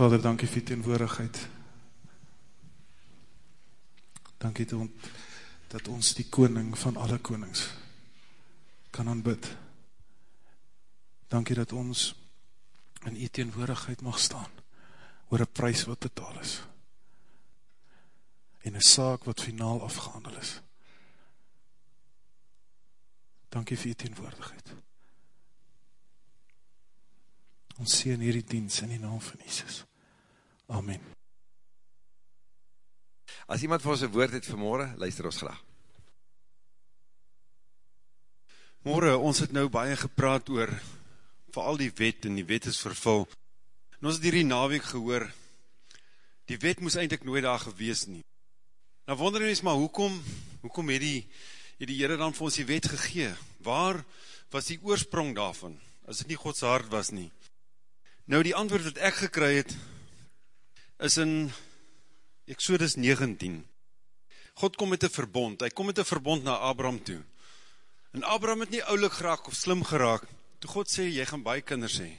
Vader, dankie vir teenwoordigheid. Dankie dat ons die koning van alle konings kan aanbid. Dankie dat ons in die teenwoordigheid mag staan oor een prijs wat betaal is en een saak wat finaal afgehandel is. Dankie vir die teenwoordigheid. Ons sien hierdie diens in die naam van Jesus. Amen. As iemand vir ons een woord het vanmorgen, luister ons graag. Morgen, ons het nou baie gepraat oor vooral die wet en die wet is vervul. En ons het hierdie naweek gehoor, die wet moes eindelijk nooit daar gewees nie. Nou wonder ons maar, hoekom, hoekom het die, het die Heere dan vir ons die wet gegee? Waar was die oorsprong daarvan, as het nie Gods hart was nie? Nou die antwoord wat ek gekry het, is in Exodus 19. God kom met een verbond, hy kom met een verbond na Abraham toe. En Abraham het nie oulik geraak of slim geraak, toe God sê, jy gaan baie kinders hee.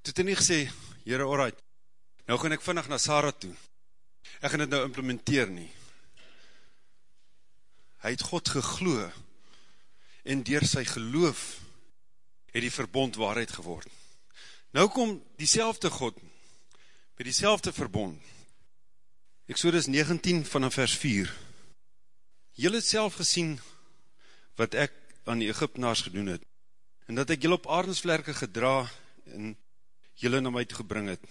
Toe het hy nie gesê, Heere, alright, nou gaan ek vinnig na Sarah toe. Ek gaan dit nou implementeer nie. Hy het God gegloe, en dier sy geloof, het die verbond waarheid geword. Nou kom die God, met die selfde verbond. Exodus 19 vanaf vers 4. Julle het self gesien, wat ek aan die Egyptenaars gedoen het, en dat ek julle op aardensvlerke gedra, en julle na my te gebring het.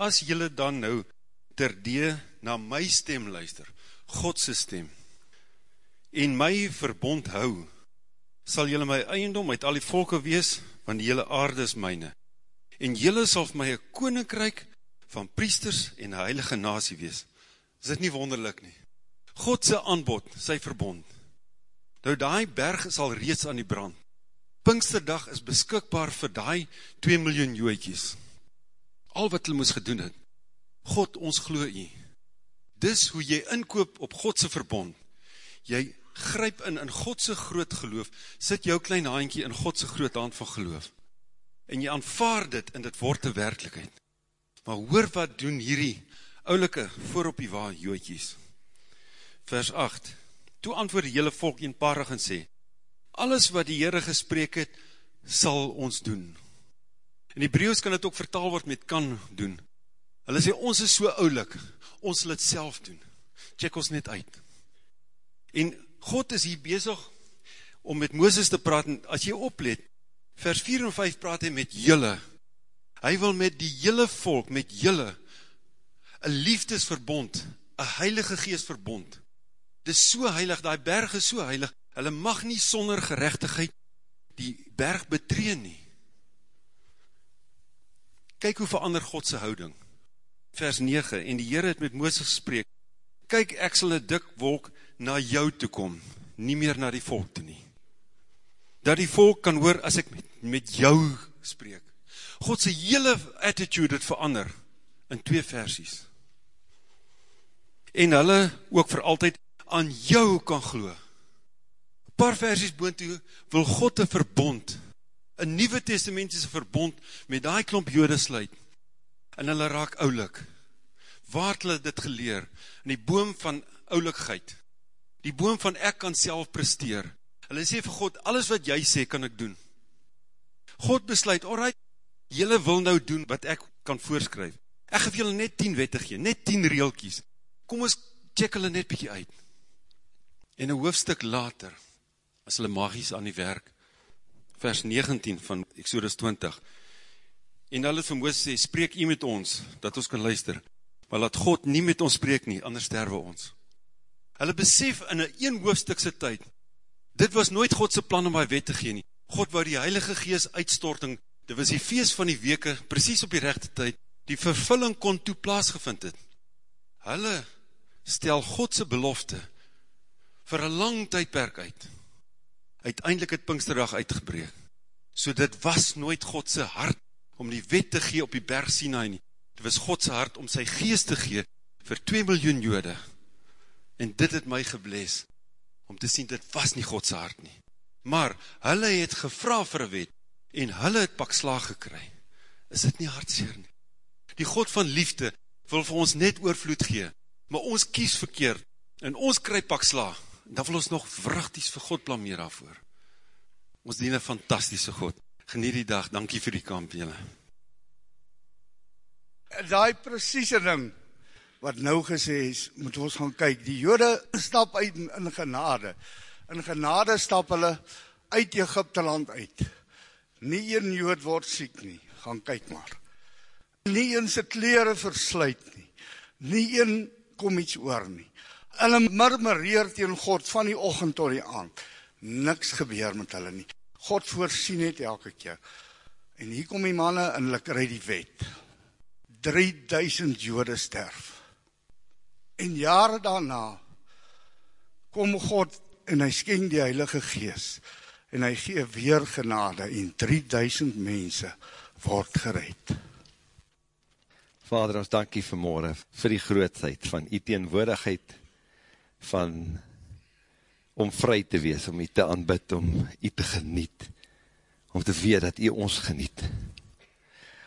As julle dan nou terdee na my stem luister, Godse stem, en my verbond hou, sal julle my eiendom uit al die volke wees, want die hele aarde is myne. En julle sal my een koninkryk van priesters en een heilige nasie wees. Is dit nie wonderlik nie? Godse aanbod, sy verbond, Nou die berg is al reeds aan die brand. Pinksterdag is beskikbaar vir die 2 miljoen jooitjies. Al wat hulle moes gedoen het. God, ons glo jy. Dis hoe jy inkoop op Godse verbond. Jy gryp in in Godse groot geloof, sit jou klein haantjie in Godse groot hand van geloof. En jy aanvaard dit en dit word een werkelijkheid. Maar hoor wat doen hierdie oulike voorop die waar jooitjies. Vers 8 Toe antwoord die hele volk eenparig en sê, alles wat die Heere gesprek het, sal ons doen. In Hebreeuws kan het ook vertaal word met kan doen. Hulle sê, ons is so oulik, ons sal het self doen. Check ons net uit. En God is hier bezig om met Mooses te praat, en as jy oplet, vers 4 en 5 praat hy met julle. Hy wil met die hele volk, met julle, een liefdesverbond, een heilige geestverbond, dis so heilig, die berg is so heilig, hulle mag nie sonder gerechtigheid die berg betreen nie. Kyk hoe verander Godse houding. Vers 9, en die Heer het met Mooses gesprek, kyk ek sal een dik wolk na jou toe kom, nie meer na die volk toe nie. Dat die volk kan hoor as ek met, met jou spreek. Godse hele attitude het verander in twee versies. En hulle ook vir altyd aan jou kan glo. Paar versies boon toe, wil God een verbond, een nieuwe testamentiese verbond, met die klomp jode sluit, en hulle raak oulik. Waar het hulle dit geleer? In die boom van oulikheid, die boom van ek kan self presteer. Hulle sê vir God, alles wat jy sê, kan ek doen. God besluit, alright, jylle wil nou doen wat ek kan voorskryf. Ek geef jylle net 10 wette gee, net 10 reelkies. Kom ons check hulle net bykie uit. En een hoofdstuk later, as hulle magies aan die werk, vers 19 van Exodus 20, en hulle vir Mooses sê, spreek jy met ons, dat ons kan luister, maar laat God nie met ons spreek nie, anders sterwe ons. Hulle besef in een een hoofdstukse tyd, dit was nooit Godse plan om hy wet te gee nie. God wou die Heilige Gees uitstorting, dit was die feest van die weke, precies op die rechte tyd, die vervulling kon toe plaasgevind het. Hulle stel Godse belofte, vir een lang tydperk uit, uiteindelik het Pinksterdag uitgebreek, so dit was nooit Godse hart, om die wet te gee op die berg Sinai nie, dit was Godse hart om sy geest te gee, vir 2 miljoen jode, en dit het my gebles, om te sien, dit was nie Godse hart nie, maar, hulle het gevra vir een wet, en hulle het pak slaag gekry, is dit nie hartseer nie, Die God van liefde wil vir ons net oorvloed gee, maar ons kies verkeerd, en ons kry pak sla, en dan wil ons nog wrachties vir God blameer daarvoor. Ons dien een fantastische God. Geniet die dag, dankie vir die kamp, jylle. Daai presiese ding, wat nou gesê is, moet ons gaan kyk, die jode stap uit in genade, in genade stap hulle uit Egypte land uit, nie een jood word siek nie, gaan kyk maar, nie een sy kleren versluit nie, nie een kom iets oor nie, hulle murmureer tegen God van die ochend tot die aand, niks gebeur met hulle nie, God voorsien het elke keer, en hier kom die manne en hulle kry die wet, 3000 jode sterf, en jare daarna, kom God en hy skenk die heilige gees, en hy gee weer genade en 3000 mense word gered. Vader, ons dankie vanmorgen vir die grootheid van die teenwoordigheid van om vry te wees, om u te aanbid, om u te geniet, om te weet dat u ons geniet,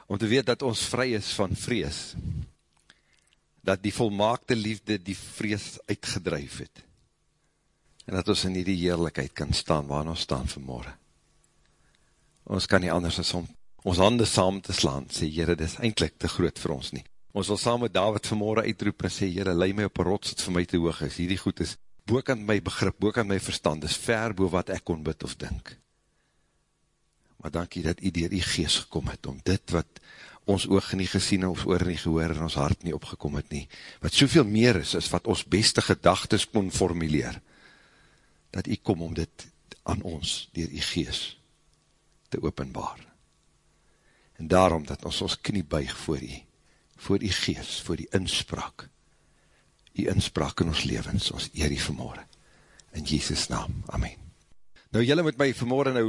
om te weet dat ons vry is van vrees, dat die volmaakte liefde die vrees uitgedruif het, en dat ons in die heerlijkheid kan staan waar ons staan vanmorgen. Ons kan nie anders as om ons handen saam te slaan, sê Heere, dit is eindelijk te groot vir ons nie. Ons wil saam met David vanmorgen uitroep en sê, Heere, lei my op een rots, het vir my te hoog is, hierdie goed is boekant my begrip, boekant my verstand, is ver boe wat ek kon bid of dink. Maar dankie dat u dier die geest gekom het, om dit wat ons oog nie gesien, ons oor nie gehoor, en ons hart nie opgekom het nie, wat soveel meer is, is wat ons beste gedagtes kon formuleer, dat u kom om dit aan ons, dier die gees, te openbaar. En daarom dat ons ons knie buig voor u, voor die gees, voor die inspraak, die inspraak in ons levens, ons eer die vanmorgen. In Jesus naam, amen. Nou jylle moet my vanmorgen nou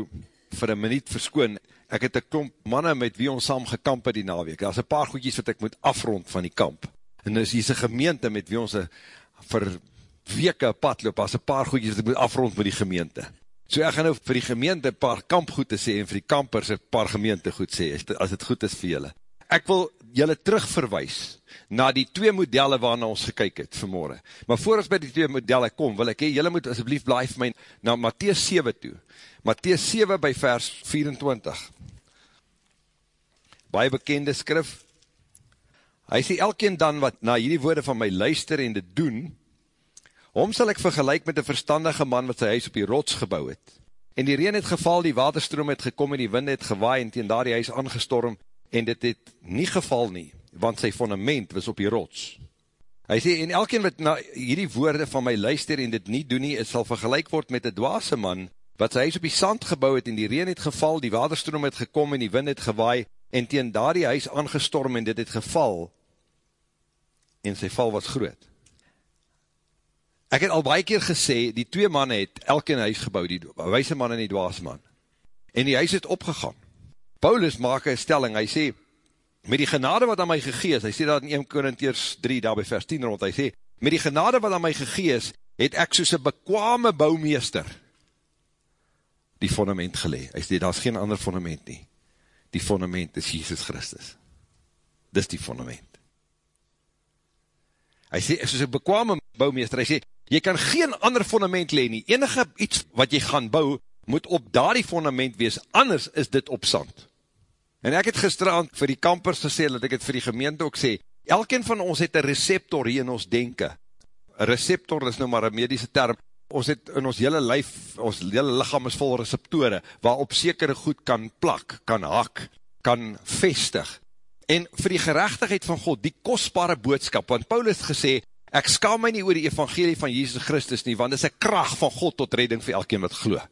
vir een minuut verskoon, ek het een klomp manne met wie ons saam gekamp het die naweek, daar is een paar goedjies wat ek moet afrond van die kamp, en is hier is een gemeente met wie ons vir weke pad loop, as een paar goedjes wat ek moet afrond met die gemeente. So ek gaan nou vir die gemeente paar kampgoed te sê, en vir die kampers een paar gemeente goed sê, as het goed is vir julle. Ek wil julle terugverwijs na die twee modelle waarna ons gekyk het vanmorgen. Maar voor ons by die twee modelle kom, wil ek, he, julle moet asjeblief blijf my na Matthies 7 toe. Matthies 7 by vers 24. Baie bekende skrif. Hy sê, elkeen dan wat na hierdie woorde van my luister en dit doen, Hom sal ek vergelijk met een verstandige man wat sy huis op die rots gebouw het. En die reen het geval, die waterstroom het gekom en die wind het gewaai en teen daar die huis aangestorm en dit het nie geval nie, want sy fundament was op die rots. Hy sê, en elkeen wat na hierdie woorde van my luister en dit nie doen nie, het sal vergelijk word met die dwaase man wat sy huis op die sand gebouw het en die reen het geval, die waterstroom het gekom en die wind het gewaai en teen daar die huis aangestorm en dit het geval en sy val was groot. Ek het al baie keer gesê, die twee manne het elke in huis gebouw, die wijse man en die dwaas man. En die huis het opgegaan. Paulus maak een stelling, hy sê, met die genade wat aan my gegees, hy sê dat in 1 Korintiers 3, daar by vers 10 rond, hy sê, met die genade wat aan my gegees, het ek soos een bekwame bouwmeester die fundament gelee. Hy sê, daar is geen ander fundament nie. Die fundament is Jesus Christus. Dis die fundament. Hy sê, soos een bekwame bouwmeester, hy sê, Jy kan geen ander fundament leen nie. Enige iets wat jy gaan bou, moet op daardie fundament wees, anders is dit op sand. En ek het gisteravond vir die kampers gesê, dat ek het vir die gemeente ook sê, elkeen van ons het een receptor hier in ons denken. Een receptor is nou maar een medische term. Ons het in ons hele lijf, ons hele lichaam is vol receptore, waarop sekere goed kan plak, kan hak, kan vestig. En vir die gerechtigheid van God, die kostbare boodskap, want Paulus gesê, Ek skaam my nie oor die evangelie van Jesus Christus nie, want dit is een kracht van God tot redding vir elkeen wat glo.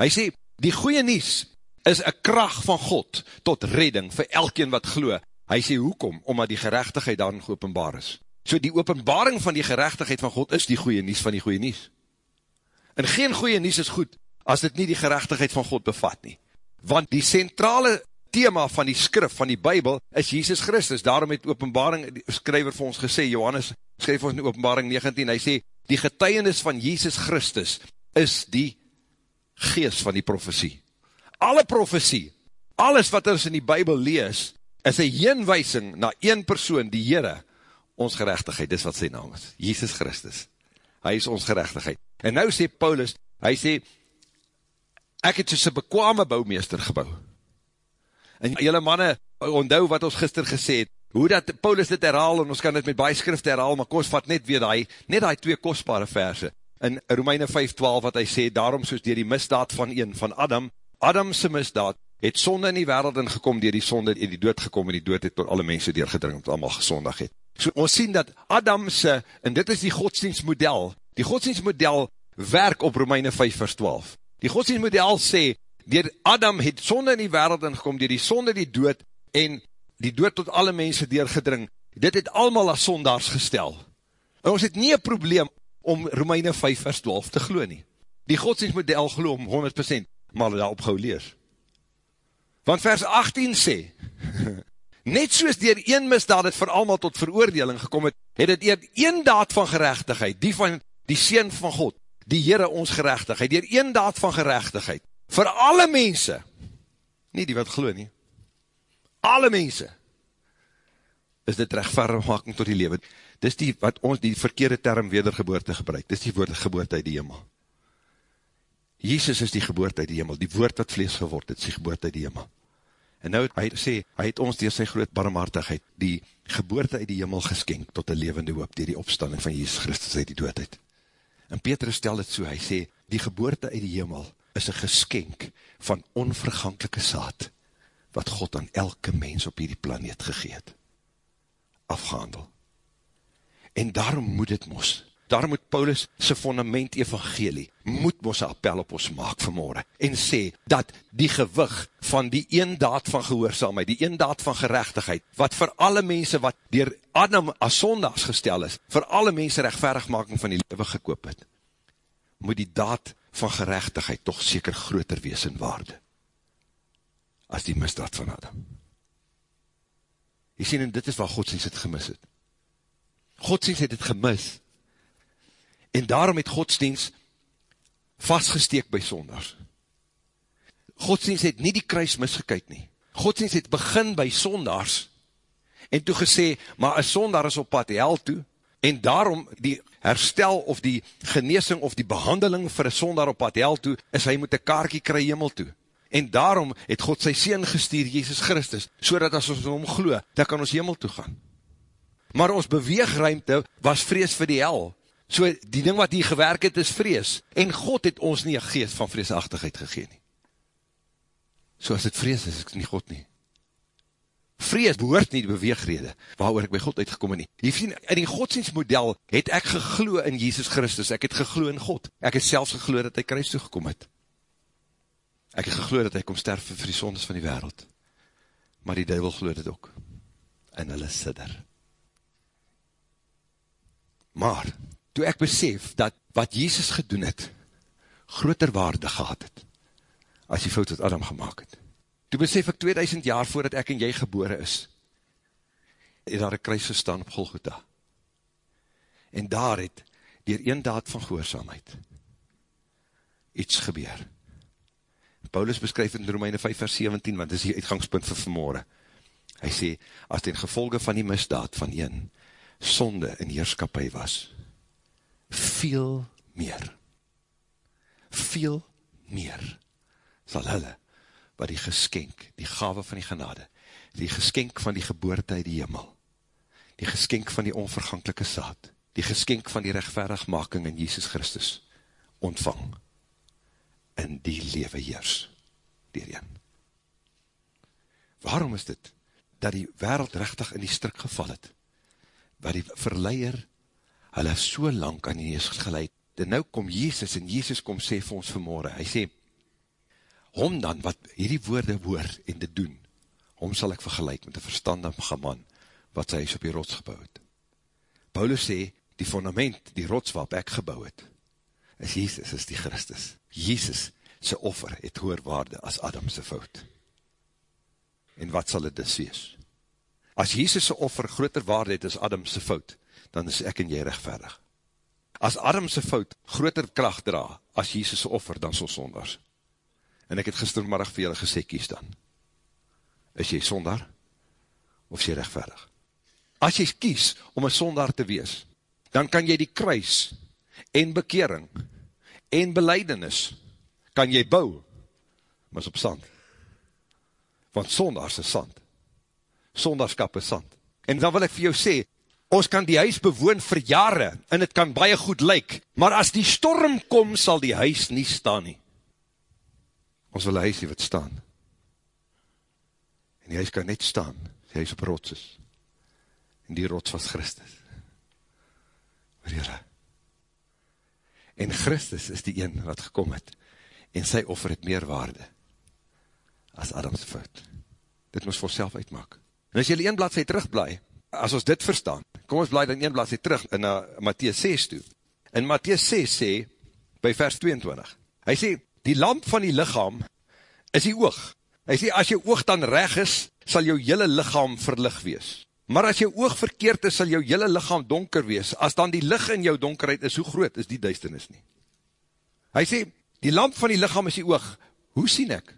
Hy sê, die goeie nies is een kracht van God tot redding vir elkeen wat glo. Hy sê, hoekom? Omdat die gerechtigheid daarin geopenbaar is. So die openbaring van die gerechtigheid van God is die goeie nies van die goeie nies. En geen goeie nies is goed, as dit nie die gerechtigheid van God bevat nie. Want die centrale thema van die skrif, van die bybel, is Jesus Christus. Daarom het openbaring, die skryver vir ons gesê, Johannes skryf ons in openbaring 19, hy sê, die getuienis van Jesus Christus is die geest van die profesie. Alle profesie, alles wat ons in die bybel lees, is een heenwijsing na een persoon, die Heere, ons gerechtigheid, dis wat sy naam is, Jesus Christus. Hy is ons gerechtigheid. En nou sê Paulus, hy sê, ek het soos een bekwame bouwmeester gebouw. En jylle manne, onthou wat ons gister gesê het, hoe dat Paulus dit herhaal, en ons kan dit met baie skrift herhaal, maar kom vat net weer die, net die twee kostbare verse, in Romeine 5.12, wat hy sê, daarom soos dier die misdaad van een, van Adam, Adamse misdaad, het sonde in die wereld ingekom, dier die sonde in die dood gekom, en die dood het door alle mense doorgedring, wat allemaal gesondig het. So ons sien dat Adamse, en dit is die godsdienstmodel, die godsdienstmodel werk op Romeine 5 vers 12. Die godsdienstmodel sê, dier Adam het sonde in die wereld ingekom, dier die sonde die dood, en die dood tot alle mense doorgedring, dit het allemaal as sondaars gestel. En ons het nie een probleem om Romeine 5 vers 12 te glo nie. Die godsdienstmodel glo om 100%, maar daarop gauw lees. Want vers 18 sê, net soos dier een misdaad het vir allemaal tot veroordeling gekom het, het het eer een daad van gerechtigheid, die van die Seen van God, die Heere ons gerechtigheid, dier een daad van gerechtigheid, vir alle mense, nie die wat glo nie, alle mense, is dit rechtvermaking tot die leven. Dis die, wat ons die verkeerde term wedergeboorte gebruik, dis die woord geboorte uit die hemel. Jezus is die geboorte uit die hemel, die woord wat vlees geword het, is die geboorte uit die hemel. En nou, hy sê, hy het ons dier sy groot barmhartigheid, die geboorte uit die hemel geskenk, tot een levende hoop, dier die opstanding van Jezus Christus uit die doodheid. En Petrus stel het so, hy sê, die geboorte uit die hemel, is een geskenk van onvergankelike saad, wat God aan elke mens op hierdie planeet gegeet, afgehandel. En daarom moet het mos, daar moet Paulus sy fundament evangelie, moet ons appel op ons maak vanmorgen, en sê, dat die gewig van die een daad van gehoorzaamheid, die een daad van gerechtigheid, wat vir alle mense wat dier Adam as sondags gestel is, vir alle mense rechtverigmaking van die lewe gekoop het, moet die daad van gerechtigheid toch seker groter wees in waarde, as die misdaad van Adam. Jy sien, en dit is wat Godsdienst het gemis het. Godsdienst het het gemis, En daarom het godsdienst vastgesteek by sonders. Godsdienst het nie die kruis misgekyk nie. Godsdienst het begin by sonders en toe gesê, maar een sonder is op pad hel toe, en daarom die herstel of die geneesing of die behandeling vir een sonder op pad hel toe, is hy moet een kaartje kry hemel toe. En daarom het God sy Seen gestuur, Jezus Christus, so dat as ons om glo, dan kan ons hemel toe gaan. Maar ons beweegruimte was vrees vir die hel, So die ding wat hier gewerk het is vrees. En God het ons nie een geest van vreesachtigheid gegeen nie. So as het vrees is, is nie God nie. Vrees behoort nie die beweegrede, waar ek by God uitgekom nie. Jy sien, in die godsdienstmodel het ek geglo in Jesus Christus, ek het geglo in God. Ek het selfs geglo dat hy kruis toegekom het. Ek het geglo dat hy kom sterf vir die sondes van die wereld. Maar die duivel glo dit ook. En hulle sidder. Maar, toe ek besef dat wat Jezus gedoen het, groter waarde gehad het, as die fout wat Adam gemaakt het. Toe besef ek 2000 jaar voordat ek en jy gebore is, het daar een kruis gestaan op Golgotha. En daar het, dier een daad van gehoorzaamheid, iets gebeur. Paulus beskryf in Romeine 5 vers 17, want dit is die uitgangspunt vir vanmorgen. Hy sê, as ten gevolge van die misdaad van een, sonde in heerskapie was, veel meer, veel meer sal hulle, wat die geskenk, die gave van die genade, die geskenk van die geboorte uit die hemel, die geskenk van die onvergankelike saad, die geskenk van die rechtverigmaking in Jesus Christus, ontvang, in die lewe heers, dierheen. Waarom is dit, dat die wereld rechtig in die strik geval het, waar die verleier hulle so lang aan die nees geleid, en nou kom Jezus, en Jezus kom sê vir ons vanmorgen, hy sê, hom dan, wat hierdie woorde hoor en dit doen, hom sal ek vergelijk met een verstandige man, wat sy is op die rots gebouw het. Paulus sê, die fundament, die rots wat ek gebouw het, is Jezus, is die Christus. Jezus, sy offer, het hoor waarde as Adamse fout. En wat sal het dus wees? As Jezus sy offer groter waarde het as Adamse fout, dan is ek en jy rechtverdig. As Adamse fout groter kracht dra, as Jesus' offer, dan so sonders. En ek het gistermiddag vir julle gesê, kies dan. Is jy sonder, of is jy rechtvaardig? As jy kies om een sondaar te wees, dan kan jy die kruis en bekering en beleidenis kan jy bou, maar is op sand. Want sondaars is sand. Sondaarskap is sand. En dan wil ek vir jou sê, ons kan die huis bewoon vir jare, en het kan baie goed lyk, maar as die storm kom, sal die huis nie staan nie. Ons wil huis nie wat staan. En die huis kan net staan, die huis op rots is. En die rots was Christus. Hoor jylle? En Christus is die een wat gekom het, en sy offer het meer waarde, as Adams fout. Dit moes vir self uitmaak. En as jylle een bladzij terugblaai, as ons dit verstaan, kom ons blaai dan een bladzij terug in uh, Matthies 6 toe. In Matthies 6 sê, by vers 22, hy sê, die lamp van die lichaam is die oog. Hy sê, as jou oog dan reg is, sal jou hele lichaam verlig wees. Maar as jou oog verkeerd is, sal jou hele lichaam donker wees. As dan die licht in jou donkerheid is, hoe groot is die duisternis nie? Hy sê, die lamp van die lichaam is die oog. Hoe sien ek?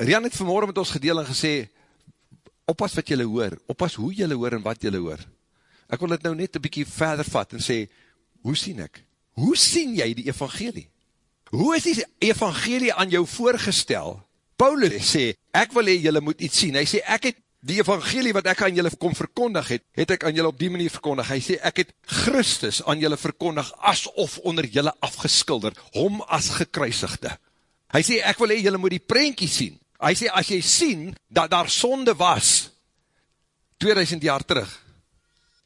Rian het vanmorgen met ons gedeel en gesê, oppas wat jylle hoor, oppas hoe jylle hoor en wat jylle hoor. Ek wil dit nou net een bykie verder vat en sê, hoe sien ek? Hoe sien jy die evangelie? Hoe is die evangelie aan jou voorgestel? Paulus sê, ek wil hee, jylle moet iets sien. Hy sê, ek het die evangelie wat ek aan jylle kom verkondig het, het ek aan jylle op die manier verkondig. Hy sê, ek het Christus aan jylle verkondig, asof onder jylle afgeskilder, hom as gekruisigde. Hy sê, ek wil hee, jylle moet die prentjie sien. Hy sê, as jy sien, dat daar sonde was, 2000 jaar terug,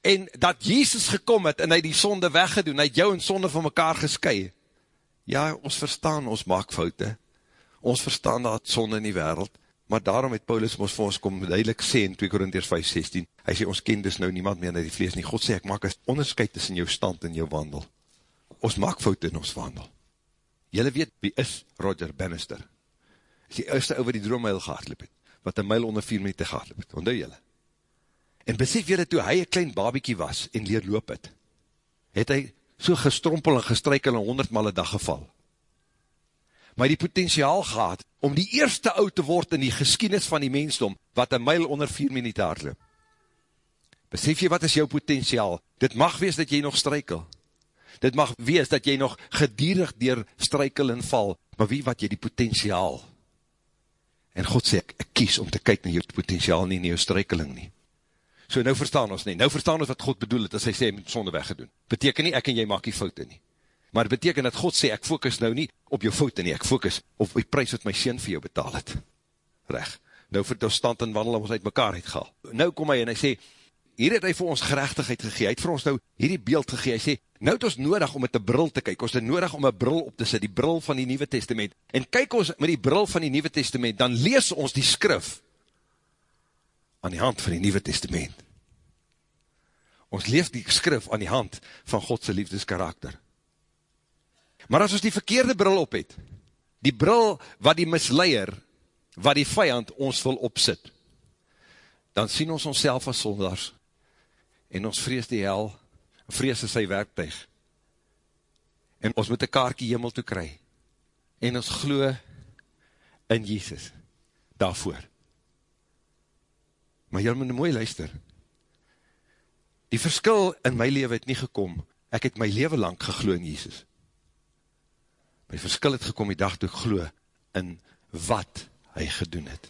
en dat Jezus gekom het, en hy die sonde weggedoen, hy het jou en sonde van mekaar geskui, ja, ons verstaan, ons maak foute, ons verstaan dat sonde in die wereld, maar daarom het Paulus ons vir ons kom duidelik sê in 2 Korintiërs 5:16. Hy sê ons ken dus nou niemand meer uit die vlees nie. God sê ek maak 'n onderskeid tussen jou stand en jou wandel. Ons maak foute in ons wandel. Julle weet wie is Roger Bannister? Is die eerste ou wat die droommeil gehardloop het, wat 'n myl onder 4 minute gehardloop het. Onthou julle? En besef julle toe hy 'n klein babetjie was en leer loop het, het hy so gestrompel en gestruikel en 100 maal 'n dag geval maar die potentiaal gehad, om die eerste oud te word in die geskienis van die mensdom, wat een myl onder 4 minuut hardloop. Besef jy wat is jou potentiaal? Dit mag wees dat jy nog strykel. Dit mag wees dat jy nog gedierig dier strykel en val, maar wie wat jy die potentiaal? En God sê, ek, ek kies om te kyk na jou potentiaal nie, na jou strykeling nie. So nou verstaan ons nie, nou verstaan ons wat God bedoel het, as hy sê, met sonde weggedoen. Beteken nie, ek en jy maak die foute nie. Maar het beteken dat God sê, ek focus nou nie op jou foute nie, ek focus op die prijs wat my sien vir jou betaal het. Reg, nou vir die stand en wandel ons uit mekaar uitgehaal. Nou kom hy en hy sê, hier het hy vir ons gerechtigheid gegee, hy het vir ons nou hierdie beeld gegee, hy sê, nou het ons nodig om met die bril te kyk, ons het nodig om een bril op te sit, die bril van die Nieuwe Testament, en kyk ons met die bril van die Nieuwe Testament, dan lees ons die skrif aan die hand van die Nieuwe Testament. Ons lees die skrif aan die hand van Godse liefdeskarakter. Maar as ons die verkeerde bril op het, die bril wat die misleier, wat die vijand ons wil opsit, dan sien ons ons self as sonders, en ons vrees die hel, vrees is sy werktuig, en ons moet een kaartje hemel toe kry, en ons glo in Jesus, daarvoor. Maar jy moet mooi luister, die verskil in my leven het nie gekom, ek het my leven lang geglo in Jesus, My verskil het gekom die dag toe glo in wat hy gedoen het.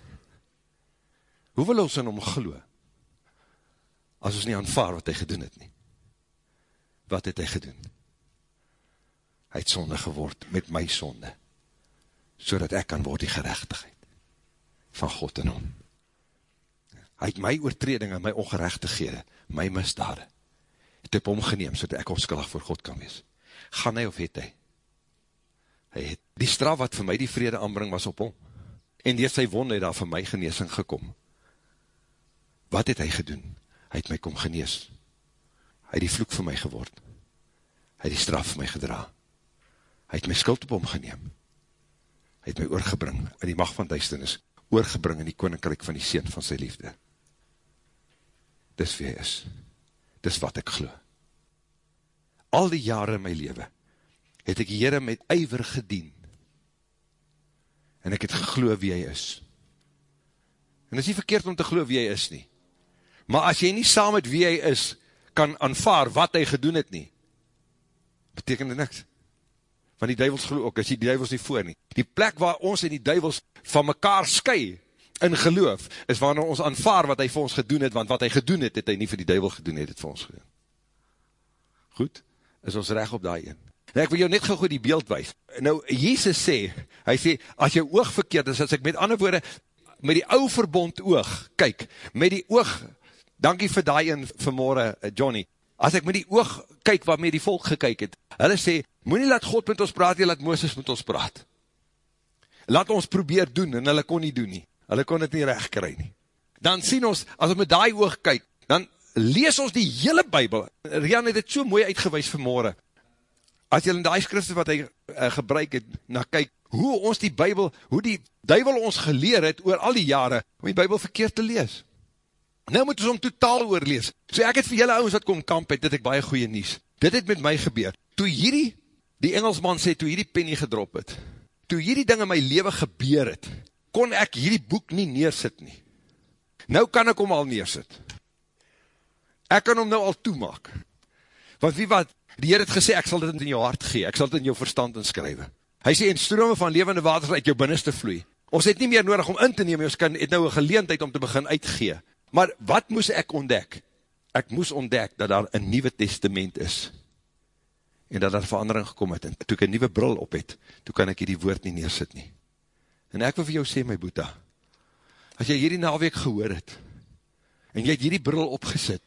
Hoe wil ons in hom glo? As ons nie aanvaar wat hy gedoen het nie. Wat het hy gedoen? Hy het sonde geword met my sonde, so dat ek kan word die gerechtigheid van God in hom. Hy het my oortreding en my ongerechtighede, my misdade, het op hom geneem, so dat ek onskuldig voor God kan wees. Gaan hy of het hy? hy het die straf wat vir my die vrede aanbring was op hom, en die sy wonde het daar vir my geneesing gekom. Wat het hy gedoen? Hy het my kom genees. Hy het die vloek vir my geword. Hy het die straf vir my gedra. Hy het my skuld op hom geneem. Hy het my oorgebring in die macht van duisternis, oorgebring in die koninkryk van die Seen van sy liefde. Dis wie hy is. Dis wat ek glo. Al die jare in my leven, het ek Heere met eiver gedien, en ek het geglo wie hy is. En is nie verkeerd om te glo wie hy is nie, Maar as jy nie saam met wie hy is, kan aanvaar wat hy gedoen het nie, beteken dit niks. Want die duivels geloof ook, as die duivels nie voor nie. Die plek waar ons en die duivels van mekaar sky, in geloof, is wanneer ons aanvaar wat hy vir ons gedoen het, want wat hy gedoen het, het hy nie vir die duivel gedoen het, het vir ons gedoen. Goed, is ons recht op daai een. Nou, ek wil jou net gauw goed die beeld wees. Nou, Jesus sê, hy sê, as jou oog verkeerd is, as ek met ander woorde, met die ou verbond oog, kyk, met die oog, dankie vir die een vanmorgen, eh, Johnny, as ek met die oog kyk, waarmee die volk gekyk het, hulle sê, moet nie laat God met ons praat, jy laat Mooses met ons praat. Laat ons probeer doen, en hulle kon nie doen nie. Hulle kon het nie recht kry nie. Dan sien ons, as ons met die oog kyk, dan lees ons die hele bybel. Rian het het so mooi uitgewees vanmorgen, as jy in die skrifte wat hy uh, gebruik het, na kyk, hoe ons die bybel, hoe die duivel ons geleer het, oor al die jare, om die bybel verkeerd te lees. Nou moet ons om totaal oorlees. So ek het vir julle ouwens wat kom kamp het, dit ek baie goeie nies. Dit het met my gebeur. Toe hierdie, die Engelsman sê, toe hierdie penny gedrop het, toe hierdie ding in my leven gebeur het, kon ek hierdie boek nie neersit nie. Nou kan ek hom al neersit. Ek kan hom nou al toemaak. Want wie wat, Die Heer het gesê, ek sal dit in jou hart gee, ek sal dit in jou verstand inskrywe. Hy sê, en strome van levende waters uit jou binneste vloei. Ons het nie meer nodig om in te neem, ons kan, het nou een geleentheid om te begin uitgee. Maar wat moes ek ontdek? Ek moes ontdek dat daar een nieuwe testament is. En dat daar verandering gekom het. En toe ek een nieuwe bril op het, toe kan ek hier die woord nie neersit nie. En ek wil vir jou sê, my boeta, as jy hierdie naweek gehoor het, en jy het hierdie bril opgesit,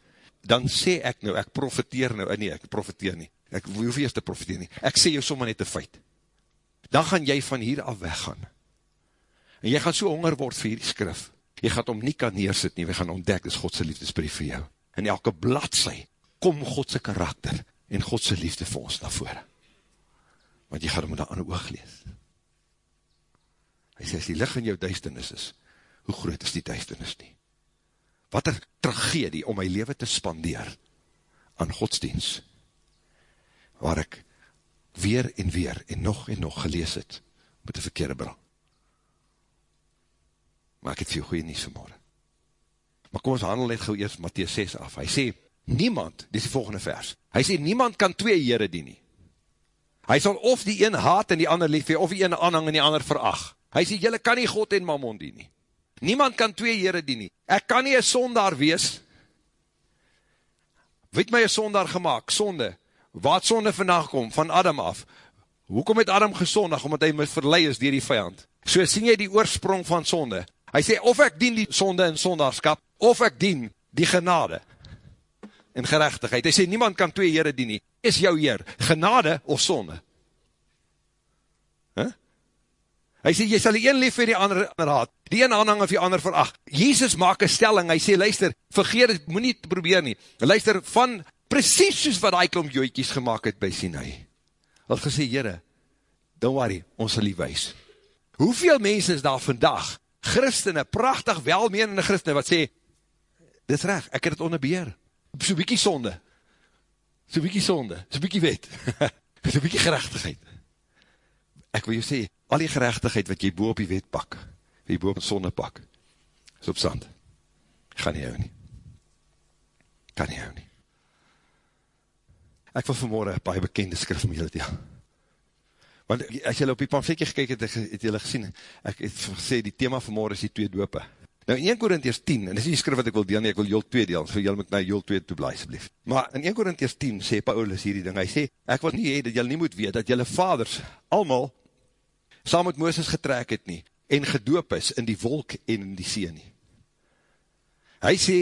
dan sê ek nou, ek profiteer nou, nee, ek profiteer nie, ek hoef eers te profiteer nie, ek sê jou sommer net een feit, dan gaan jy van hier af weggaan, en jy gaan so honger word vir hierdie skrif, jy gaan om nie kan neersit nie, jy gaan ontdek, dis Godse liefdesbrief vir jou, en elke bladzij, kom Godse karakter, en Godse liefde vir ons vore, want jy gaan om daar aan oog lees, hy sê, as die licht in jou duisternis is, hoe groot is die duisternis nie, wat een tragedie om my leven te spandeer aan godsdienst, waar ek weer en weer en nog en nog gelees het, met die verkeerde bril. Maar ek het veel goeie nies vanmorgen. Maar kom ons handel net gauw eers Matthäus 6 af. Hy sê, niemand, dit is die volgende vers, hy sê, niemand kan twee here dien nie. Hy sal of die een haat en die ander lief hee, of die een aanhang en die ander verag. Hy sê, jylle kan nie God en mammon dien nie. Niemand kan twee here dien nie. Ek kan nie een sondaar wees. Wie het my een sondaar gemaakt? Sonde. Wat sonde vandag kom? Van Adam af. Hoekom het Adam gesondig? Omdat hy my verlei is dier die vijand. So sien jy die oorsprong van sonde. Hy sê, of ek dien die sonde in sondaarskap, of ek dien die genade en gerechtigheid. Hy sê, niemand kan twee here dien nie. Is jou heer, genade of sonde? Huh? Hy sê, jy sal die een lief vir die ander, haat, die een aanhang of die ander veracht. Jezus maak een stelling, hy sê, luister, vergeer het, moet nie probeer nie. Luister, van precies soos wat hy klomp joikies gemaakt het by Sinai. Wat gesê, jyre, don't worry, ons sal die wees. Hoeveel mense is daar vandag, christene, prachtig welmenende christene, wat sê, dit is recht, ek het het onder beheer. So bykie sonde. So bykie sonde. So bykie wet. so bykie gerechtigheid. Ek wil jou sê, al die gerechtigheid wat jy boe op die wet pak, wat jy boe op die sonde pak, is op sand. Ga nie hou nie. Kan nie hou nie. Ek wil vanmorgen baie bekende skrif om julle ja. Want as julle op die pamfletje gekyk het, het julle gesien, ek het gesê, die thema vanmorgen is die twee dope. Nou in 1 Korintiërs 10, en dit is die skrif wat ek wil deel nie, ek wil Jol 2 deel, so julle moet na Jol 2 toe blaai, asblief. Maar in 1 Korintiërs 10 sê Paulus hierdie ding, hy sê, ek wil nie hee dat julle nie moet weet, dat julle vaders, allemaal, saam met Mooses getrek het nie, en gedoop is in die wolk en in die see nie. Hy sê,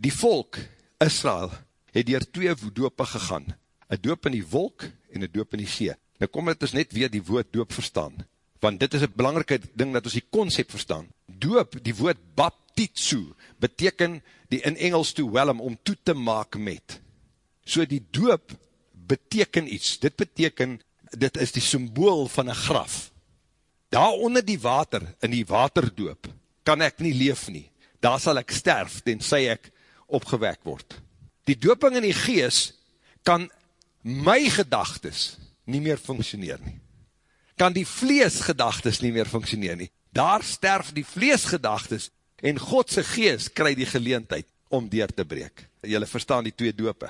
die volk, Israel, het dier twee doope gegaan, een doop in die wolk en een doop in die see. Nou kom het ons net weer die woord doop verstaan, want dit is een belangrike ding dat ons die concept verstaan. Doop, die woord baptitsu, beteken die in Engels to welm, om toe te maak met. So die doop beteken iets, dit beteken, dit is die symbool van een graf, daar onder die water, in die waterdoop, kan ek nie leef nie. Daar sal ek sterf, tenzij ek opgewek word. Die dooping in die gees, kan my gedagtes nie meer functioneer nie. Kan die vleesgedagtes nie meer functioneer nie. Daar sterf die vleesgedagtes, en Godse gees kry die geleentheid om deur te breek. Julle verstaan die twee dope.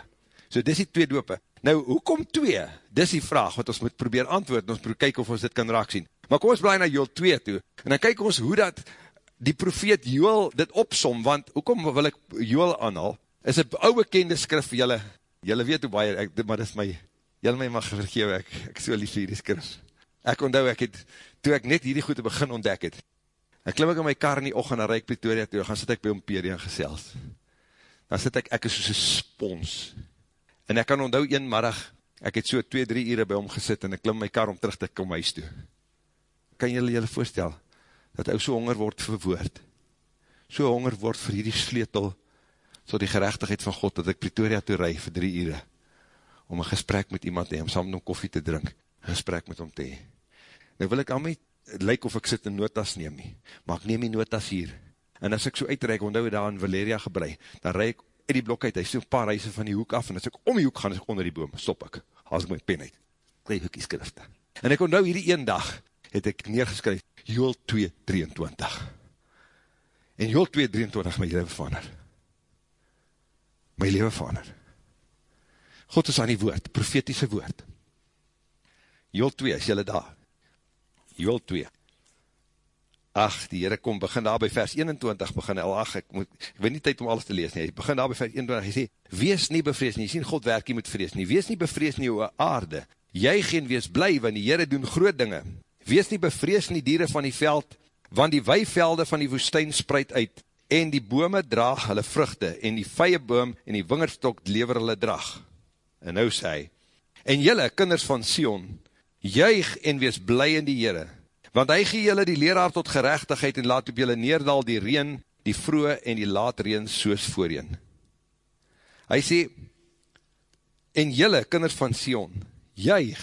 So dis die twee dope. Nou, hoekom twee? Dis die vraag wat ons moet probeer antwoord, ons probeer kyk of ons dit kan raak sien. Maar kom ons blaai na Joel 2 toe, en dan kyk ons hoe dat die profeet Joel dit opsom, want hoekom wil ek Joel aanhaal? Is een oude kende skrif vir julle, julle weet hoe baie, ek, maar dis my, julle my mag vergewe, ek, ek so lief vir die skrif. Ek onthou, ek het, toe ek net hierdie goede begin ontdek het, ek klim ek in my kar in die ochend naar Rijk Pretoria toe, gaan sit ek by om Peri en gesels. Dan sit ek, ek is soos een spons, en ek kan onthou een middag, ek het so 2-3 ure by hom gesit, en ek klim my kar om terug te kom huis toe. Kan julle julle voorstel, dat ek so honger word vir woord, so honger word vir hierdie sleutel, so die gerechtigheid van God, dat ek Pretoria toe rij vir 3 ure, om een gesprek met iemand te hee, om samen om koffie te drink, een gesprek met hom te hee. Nou wil ek al my, het lyk of ek sit in notas neem nie, maar ek neem die notas hier, en as ek so uitreik, want nou daar in Valeria gebrei, dan rij ek uit die blok uit, hy so een paar reise van die hoek af, en as ek om die hoek gaan, as ek onder die boom, stop ek, haal ek my pen uit, krijg ek die skrifte. En ek onthou hierdie een dag, het ek neergeskryf, Joel 2.23. En Joel 2.23 my leven verander. My leven verander. God is aan die woord, profetiese woord. Joel 2, is jylle daar? Joel 2. Ach, die Heere kom, begin daar by vers 21, begin, ach, ek moet, ek weet nie tyd om alles te lees nie, begin daar by vers 21, hy sê, wees nie bevrees nie, jy sien God werk, jy moet vrees nie, wees nie bevrees nie, oe aarde, jy geen wees bly, want die Heere doen groot dinge, Wees nie bevrees nie dieren van die veld, want die weivelde van die woestijn spreid uit, en die bome draag hulle vruchte, en die vijenboom en die wingerstok lever hulle draag. En nou sê hy, en jylle, kinders van Sion, juig en wees bly in die Heere, want hy gee jylle die leraar tot gerechtigheid, en laat op jylle neerdal die reen, die vroege en die laat reen soos voorheen. Hy sê, en jylle, kinders van Sion, juig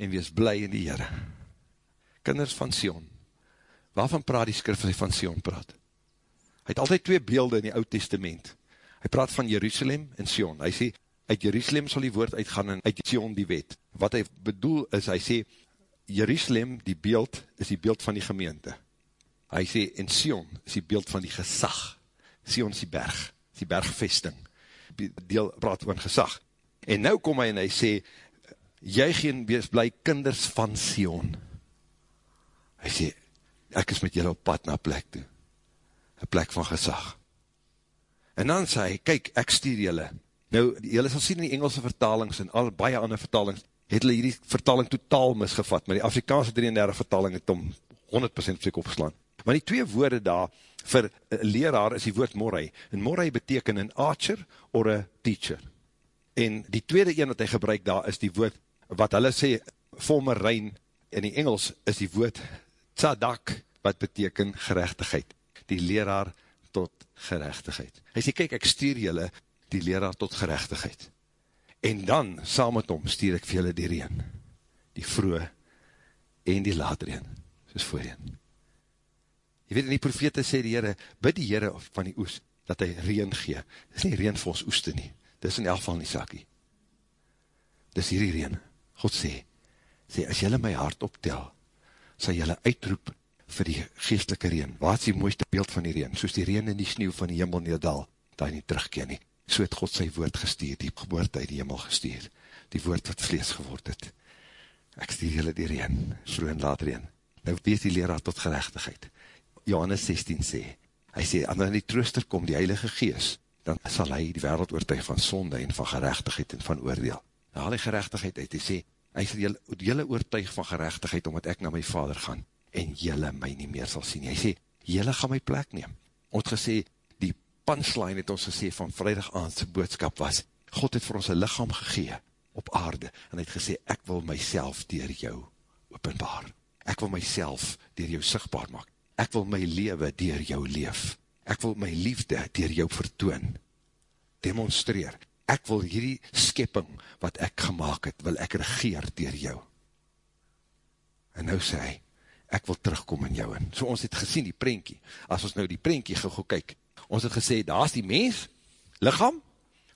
en wees bly in die Heere kinders van Sion. Waarvan praat die skrif as hy van Sion praat? Hy het altyd twee beelde in die oud testament. Hy praat van Jerusalem en Sion. Hy sê, uit Jerusalem sal die woord uitgaan en uit Sion die wet. Wat hy bedoel is, hy sê, Jerusalem, die beeld, is die beeld van die gemeente. Hy sê, en Sion is die beeld van die gesag. Sion is die berg, is die bergvesting. Die deel praat oor gesag. En nou kom hy en hy sê, jy geen wees bly kinders van Sion. Sion hy sê, ek is met julle op pad na plek toe, een plek van gezag. En dan sê hy, kyk, ek stuur julle. Nou, julle sal sien in die Engelse vertalings en al baie ander vertalings, het hulle hierdie vertaling totaal misgevat, maar die Afrikaanse 33 vertaling het om 100% op sy kop geslaan. Maar die twee woorde daar, vir leraar is die woord morrei, en morrei beteken een archer or a teacher. En die tweede een wat hy gebruik daar, is die woord, wat hulle sê, former rein, in die Engels is die woord tzadak, wat beteken gerechtigheid, die leraar tot gerechtigheid. Hy sê, kyk, ek stuur julle die leraar tot gerechtigheid. En dan, saam met hom, stuur ek vir julle die reen, die vroege en die laadreen, soos voorheen. Je weet, in die profete sê die Heere, bid die Heere van die oes, dat hy reen gee. Dit is nie reen ons oeste nie. Dit is in elk geval nie sakie. Dit is hierdie reen. God sê, sê, as jylle my hart optel, sal jylle uitroep vir die geestelike reen. Wat is die mooiste beeld van die reen? Soos die reen in die sneeuw van die hemel neerdal, daar nie terugkeer nie. So het God sy woord gestuur, die geboorte uit die hemel gestuur, die woord wat vlees geword het. Ek stuur jylle die reen, vroeg en laat reen. Nou wees die leraar tot gerechtigheid. Johannes 16 sê, hy sê, dan die trooster kom die heilige gees, dan sal hy die wereld oortuig van sonde en van gerechtigheid en van oordeel. Nou al die gerechtigheid uit, hy sê, hy sê, jylle, jylle oortuig van gerechtigheid, omdat ek na my vader gaan, en jylle my nie meer sal sien. Hy sê, jylle gaan my plek neem. Ons gesê, die punchline het ons gesê, van vrijdag aandse boodskap was, God het vir ons een lichaam gegee, op aarde, en hy het gesê, ek wil myself dier jou openbaar. Ek wil myself dier jou sigtbaar maak. Ek wil my lewe dier jou leef. Ek wil my liefde dier jou vertoon. Demonstreer ek wil hierdie skepping wat ek gemaakt het, wil ek regeer dier jou. En nou sê hy, ek wil terugkom in jou in. So ons het gesien die prentjie, as ons nou die prentjie gauw gauw kyk, ons het gesê, daar is die mens, lichaam,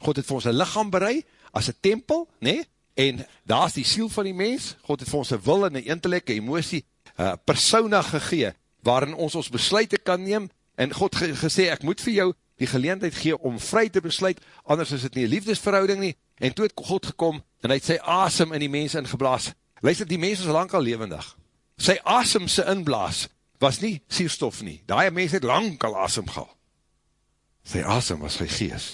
God het vir ons een lichaam berei, as een tempel, nee, en daar is die siel van die mens, God het vir ons een wil en een intellect, een emotie, uh, persona gegee, waarin ons ons besluiten kan neem, en God ge gesê, ek moet vir jou die geleentheid gee om vry te besluit, anders is het nie liefdesverhouding nie, en toe het God gekom, en hy het sy asem in die mens ingeblaas. Luister, die mens is lang al levendig. Sy asem sy inblaas, was nie sierstof nie. Daai mens het lang al asem gehal. Sy asem was sy gees.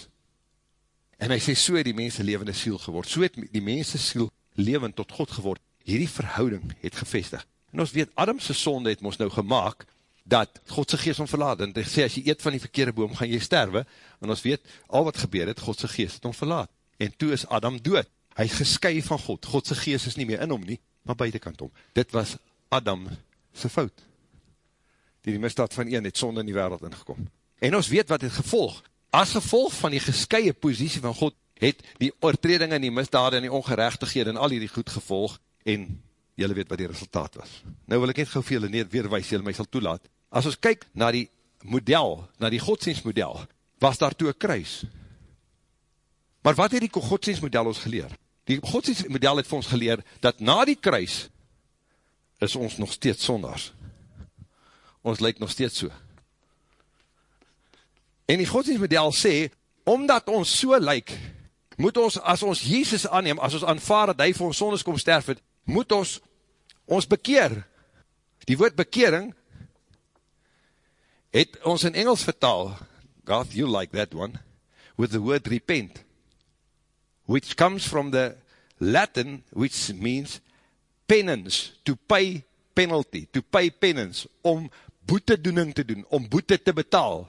En hy sê, so het die mens levende siel geword, so het die mens siel levend tot God geword. Hierdie verhouding het gevestig. En ons weet, Adamse sonde het ons nou gemaakt, dat Godse geest om verlaat, en hy sê, as jy eet van die verkeerde boom, gaan jy sterwe, en ons weet, al wat gebeur het, Godse geest het om verlaat, en toe is Adam dood, hy is geskui van God, Godse geest is nie meer in hom nie, maar buitenkant om, dit was Adam sy fout, die die misdaad van een het sonde in die wereld ingekom, en ons weet wat het gevolg, as gevolg van die geskuie positie van God, het die oortreding en die misdaad en die ongerechtigheid en al die goed gevolg, en jylle weet wat die resultaat was. Nou wil ek net gauw vir jylle neer weerwijs, jylle my sal toelaat, as ons kyk na die model, na die godsdienstmodel, was daar toe een kruis. Maar wat het die godsdienstmodel ons geleer? Die godsdienstmodel het vir ons geleer, dat na die kruis, is ons nog steeds sondags. Ons lyk nog steeds so. En die godsdienstmodel sê, omdat ons so lyk, moet ons, as ons Jesus aanneem, as ons aanvaar dat hy vir ons sondes kom sterf het, moet ons ons bekeer. Die woord bekering het ons in Engels vertaal, God, you like that one, with the word repent, which comes from the Latin, which means penance, to pay penalty, to pay penance, om boetedoening te doen, om boete te betaal.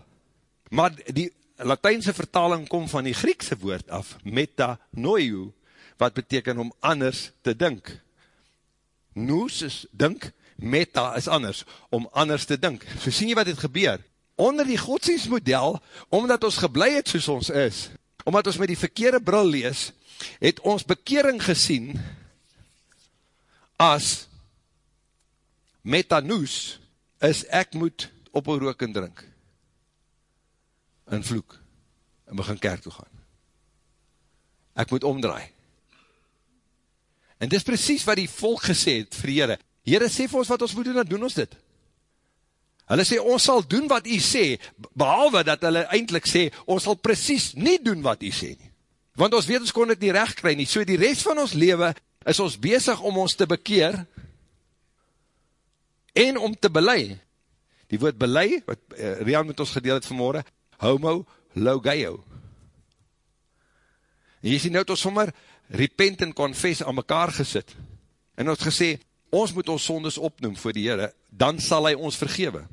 Maar die Latijnse vertaling kom van die Griekse woord af, metanoiu, wat beteken om anders te dink. Noes is dink, meta is anders, om anders te dink. So sien jy wat het gebeur? Onder die godsdienstmodel, omdat ons geblei het soos ons is, omdat ons met die verkeerde bril lees, het ons bekering gesien as metanoes is ek moet op een rook en drink en vloek en begin kerk toe gaan. Ek moet omdraai. En dis precies wat die volk gesê het vir die Heere. Heere sê vir ons wat ons moet doen, dan doen ons dit. Hulle sê, ons sal doen wat hy sê, behalwe dat hulle eindelijk sê, ons sal precies nie doen wat hy sê nie. Want ons weet, ons kon dit nie recht kry nie. So die rest van ons leven, is ons bezig om ons te bekeer, en om te belei. Die woord belei, wat uh, Rian met ons gedeel het vanmorgen, homo logeo. En jy sê nou het ons sommer repent en confess aan mekaar gesit, en ons gesê, ons moet ons sondes opnoem voor die Heere, dan sal hy ons vergewe.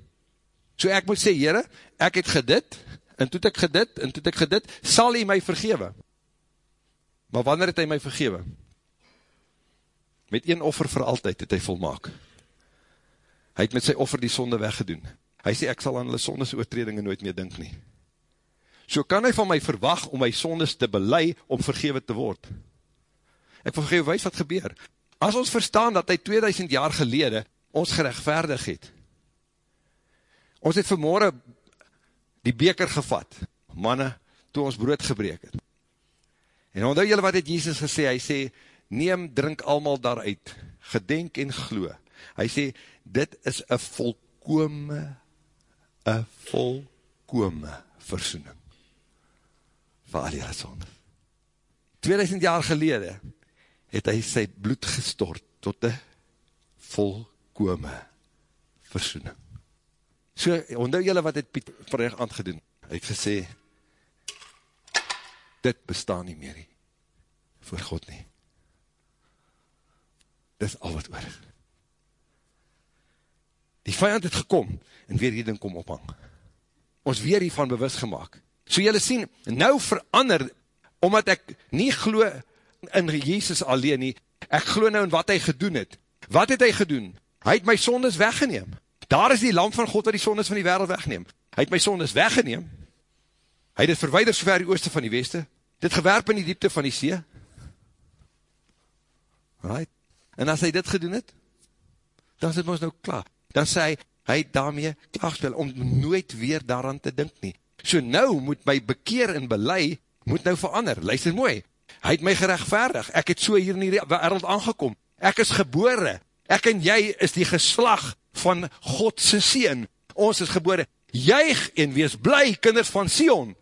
So ek moet sê, Heere, ek het gedit, en toet ek gedit, en toet ek gedit, sal hy my vergewe. Maar wanneer het hy my vergewe? Met een offer vir altyd het hy volmaak. Hy het met sy offer die sonde weggedoen. Hy sê, ek sal aan hulle sondes oortredinge nooit meer dink nie. So kan hy van my verwag om my sondes te belei om vergewe te word. Ek wil vergewe, wees wat gebeur. As ons verstaan dat hy 2000 jaar gelede ons gerechtvaardig het, ons het vanmorgen die beker gevat, manne, toe ons brood gebreek het. En onthou julle wat het Jesus gesê, hy sê, neem, drink allemaal daaruit, gedenk en glo. Hy sê, dit is een volkome, een volkome versoening, vir al jylle sonde. 2000 jaar gelede, het hy sy bloed gestort tot die volkome versoening. So, onthou jylle wat het Piet vanreg aangedoen? Hy het gesê, dit bestaan nie meer nie, voor God nie. Dit is al wat oor is. Die vijand het gekom, en weer hierding kom ophang. Ons weer hiervan bewust gemaakt. So jylle sien, nou verander, omdat ek nie geloo, in Jezus alleen nie, ek glo nou in wat hy gedoen het. Wat het hy gedoen? Hy het my sondes weggeneem. Daar is die lamp van God wat die sondes van die wereld wegneem. Hy het my sondes weggeneem. Hy het het verweider so ver die ooste van die weste. Dit gewerp in die diepte van die see. Right. En as hy dit gedoen het, dan is het ons nou klaar. Dan sê hy, hy het daarmee klaargespel om nooit weer daaraan te dink nie. So nou moet my bekeer en belei, moet nou verander. Luister mooi, hy het my gerechtvaardig, ek het so hier in die wereld aangekom, ek is gebore, ek en jy is die geslag van Godse Seen, ons is gebore, juig en wees bly, kinders van Sion,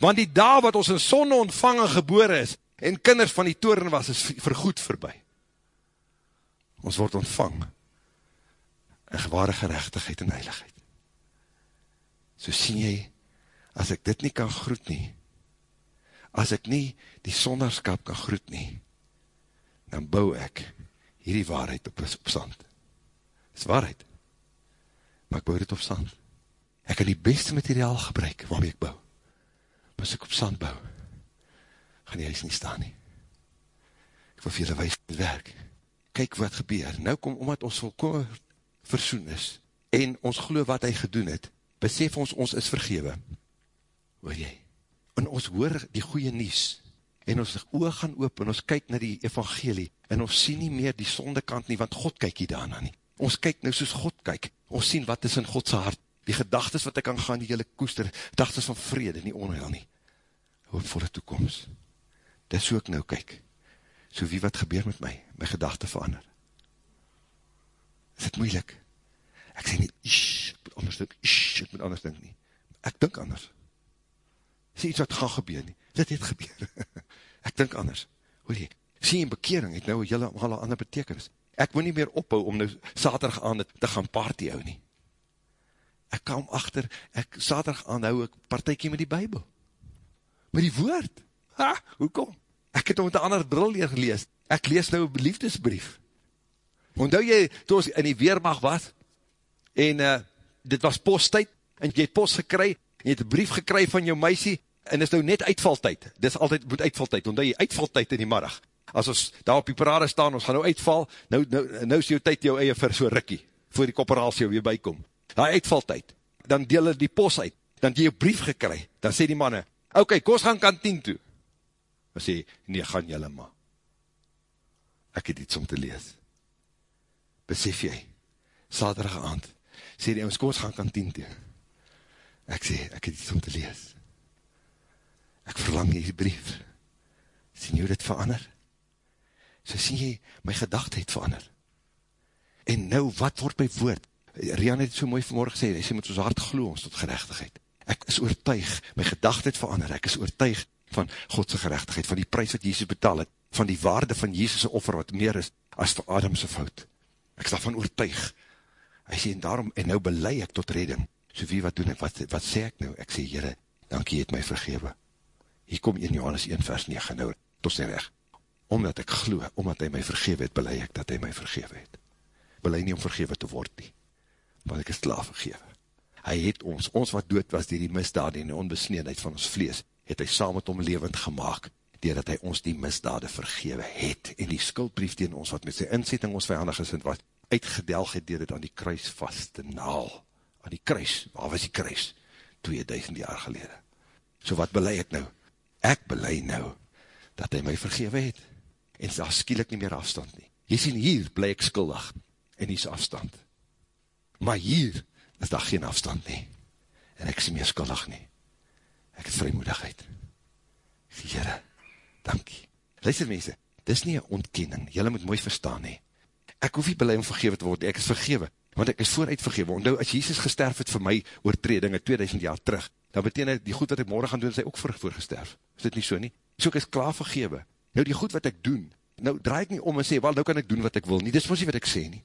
want die dag wat ons in sonde ontvang en gebore is, en kinders van die toren was, is vergoed voorbij. Ons word ontvang, in geware gerechtigheid en heiligheid. So sien jy, as ek dit nie kan groet nie, as ek nie die sonderskap kan groet nie, dan bou ek hierdie waarheid op, op sand. Dit is waarheid. Maar ek bou dit op sand. Ek kan die beste materiaal gebruik waarmee ek bou. Maar as ek op sand bou, gaan die huis nie staan nie. Ek wil vir julle wees het werk. Kyk wat gebeur. Nou kom, omdat ons volkome versoen is, en ons geloof wat hy gedoen het, besef ons, ons is vergewe. Hoor jy? En ons hoor die goeie nies, en ons oog gaan oop, en ons kyk na die evangelie, en ons sien nie meer die sondekant nie, want God kyk hier daarna nie. Ons kyk nou soos God kyk, ons sien wat is in Godse hart, die gedagtes wat ek kan gaan, die hele koester, gedagtes van vrede, nie onheil nie, hoopvolle toekomst, dis hoe ek nou kyk, so wie wat gebeur met my, my gedachte verander, is dit moeilik, ek sê nie, ish, ek moet anders dink, ish, ek moet anders dink nie, ek dink anders, sê iets wat gaan gebeur nie, dit het gebeur, ek dink anders, hoor jy, sê in bekering het nou jylle al ander betekenis, ek moet nie meer ophou om nou saterdag aan te gaan party hou nie, ek kom achter, ek saterdag aanhou ek partijkie met die bybel, met die woord, ha, hoekom? Ek het om met een ander bril leer gelees, ek lees nou een liefdesbrief, onthou jy, toe ons in die weermacht was, en uh, dit was posttijd, en jy het post gekry, en jy het brief gekry van jou meisie, en is nou net uitvaltijd, dit is altyd moet uitvaltijd, onthou jy, uitvaltijd in die marag, as ons daar op die parade staan, ons gaan nou uitval, nou, nou, nou is jou tyd jou eie vir so rikkie, voor die kopperaals jou weer bykom, die uitvaltijd, dan deel hulle die pos uit, dan die jou brief gekry, dan sê die manne, ok, kom ons gaan kantien toe, dan sê, nee, gaan jylle maar, ek het iets om te lees, besef jy, saterige aand, sê die ons, kom ons gaan kantien toe, ek sê, ek het iets om te lees, ek verlang die brief, sien jy dit verander, so sien jy, my gedachtheid verander, en nou, wat word my woord, Rian het so mooi vanmorgen gesê, hy sê met ons hart glo ons tot gerechtigheid. Ek is oortuig, my gedachte het verander, ek is oortuig van Godse gerechtigheid, van die prijs wat Jezus betaal het, van die waarde van Jezus' offer wat meer is as vir Adamse fout. Ek is daarvan oortuig. Hy sê, en daarom, en nou belei ek tot redding. So wie wat doen ek, wat, wat sê ek nou? Ek sê, Heere, dankie, jy het my vergewe. Hier kom 1 Johannes 1 vers 9 nou, tot sy weg. Omdat ek glo, omdat hy my vergewe het, belei ek dat hy my vergewe het. Belei nie om vergewe te word nie want ek is klaar vergewe. Hy het ons, ons wat dood was dier die misdade en die onbesneedheid van ons vlees, het hy saam met hom levend gemaakt, doordat hy ons die misdade vergewe het, en die skuldbrief tegen ons, wat met sy inzetting ons vijandig gesind was, uitgedelg het door het aan die kruis vast te naal, aan die kruis, waar was die kruis? 2000 jaar gelede. So wat belei ek nou? Ek belei nou, dat hy my vergewe het, en daar skielik nie meer afstand nie. Jy sien hier, bly ek skuldig, en hier is afstand. Maar hier is daar geen afstand nie, en ek is meer skuldig nie, ek het vrymoedigheid, ek Heere, dankie, luister mense, dis nie een ontkenning, jylle moet mooi verstaan nie, ek hoef nie belei om vergewe te word, ek is vergewe, want ek is vooruit vergewe, want nou as Jesus gesterf het vir my oortredinge 2000 jaar terug, dan betekent die goed wat ek morgen gaan doen, is hy ook vir voorgesterf, is dit nie so nie? So ek is klaar vergewe, nou die goed wat ek doen, nou draai ek nie om en sê, wel nou kan ek doen wat ek wil nie, dis mos nie wat ek sê nie,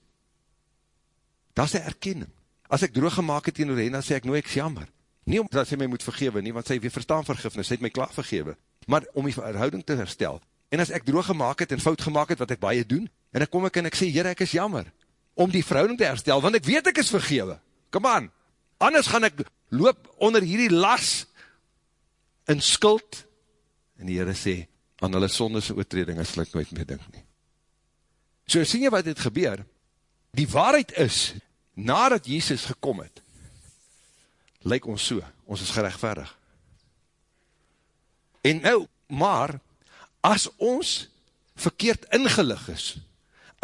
Dat is die erkenning. As ek droog gemaakt het teenoor hen, dan sê ek nou ek jammer. Nie omdat sy my moet vergewe nie, want sy weer verstaan vergifnis, sy het my klaar vergewe. Maar om die verhouding te herstel. En as ek droog gemaakt het en fout gemaakt het wat ek baie doen, en dan kom ek en ek sê, Heere, ek is jammer. Om die verhouding te herstel, want ek weet ek is vergewe. Kom aan. Anders gaan ek loop onder hierdie las in skuld. En die Heere sê, aan hulle sondes oortreding is slik nooit meer dink nie. So sien jy wat dit gebeur? Die waarheid is, nadat Jezus gekom het, lyk ons so, ons is gerechtvaardig. En nou, maar, as ons verkeerd ingelig is,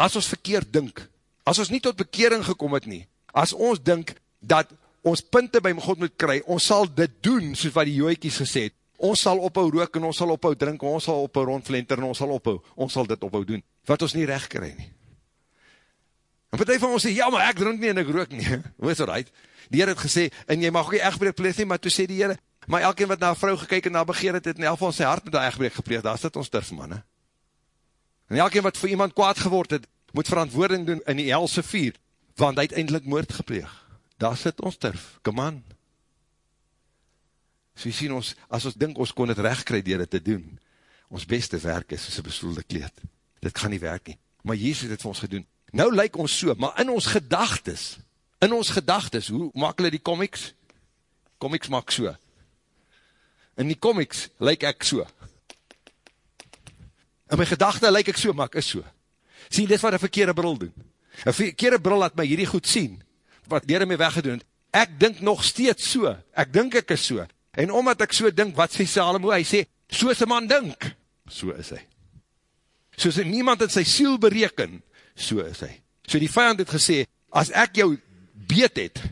as ons verkeerd dink, as ons nie tot bekering gekom het nie, as ons dink, dat ons punte by God moet kry, ons sal dit doen, soos wat die joekies gesê het, ons sal ophou rook, en ons sal ophou drink, ons sal ophou rondvlenter, en ons sal ophou, ons sal dit ophou doen, wat ons nie recht kry nie. En partij van ons sê, ja, maar ek drink nie en ek rook nie. Hoe is dat right? Die Heer het gesê, en jy mag ook nie echtbreek pleeg nie, maar toe sê die Heer, maar elkeen wat na vrou gekyk en na begeer het, het in elk van sy hart met die echtbreek gepleeg, daar sit ons turf, man. He. En elkeen wat vir iemand kwaad geword het, moet verantwoording doen in die helse vier, want hy het eindelijk moord gepleeg. Daar sit ons turf, come on. So jy sien ons, as ons dink ons kon het recht kry dier het te doen, ons beste werk is soos een bestoelde kleed. Dit gaan nie werk nie. Maar Jezus het het vir ons gedoen. Nou lyk ons so, maar in ons gedagtes, in ons gedagtes, hoe maak hulle die comics? Comics maak so. In die comics lyk ek so. In my gedachte lyk ek so, maar ek is so. Sien, dit is wat een verkeerde bril doen. Een verkeerde bril laat my hierdie goed sien, wat dier my weggedoen het. Ek dink nog steeds so, ek dink ek is so. En omdat ek so dink, wat sê Salomo, hy sê, soos een man dink, so is hy. Soos niemand in sy siel bereken, so is hy. So die vijand het gesê, as ek jou beet het,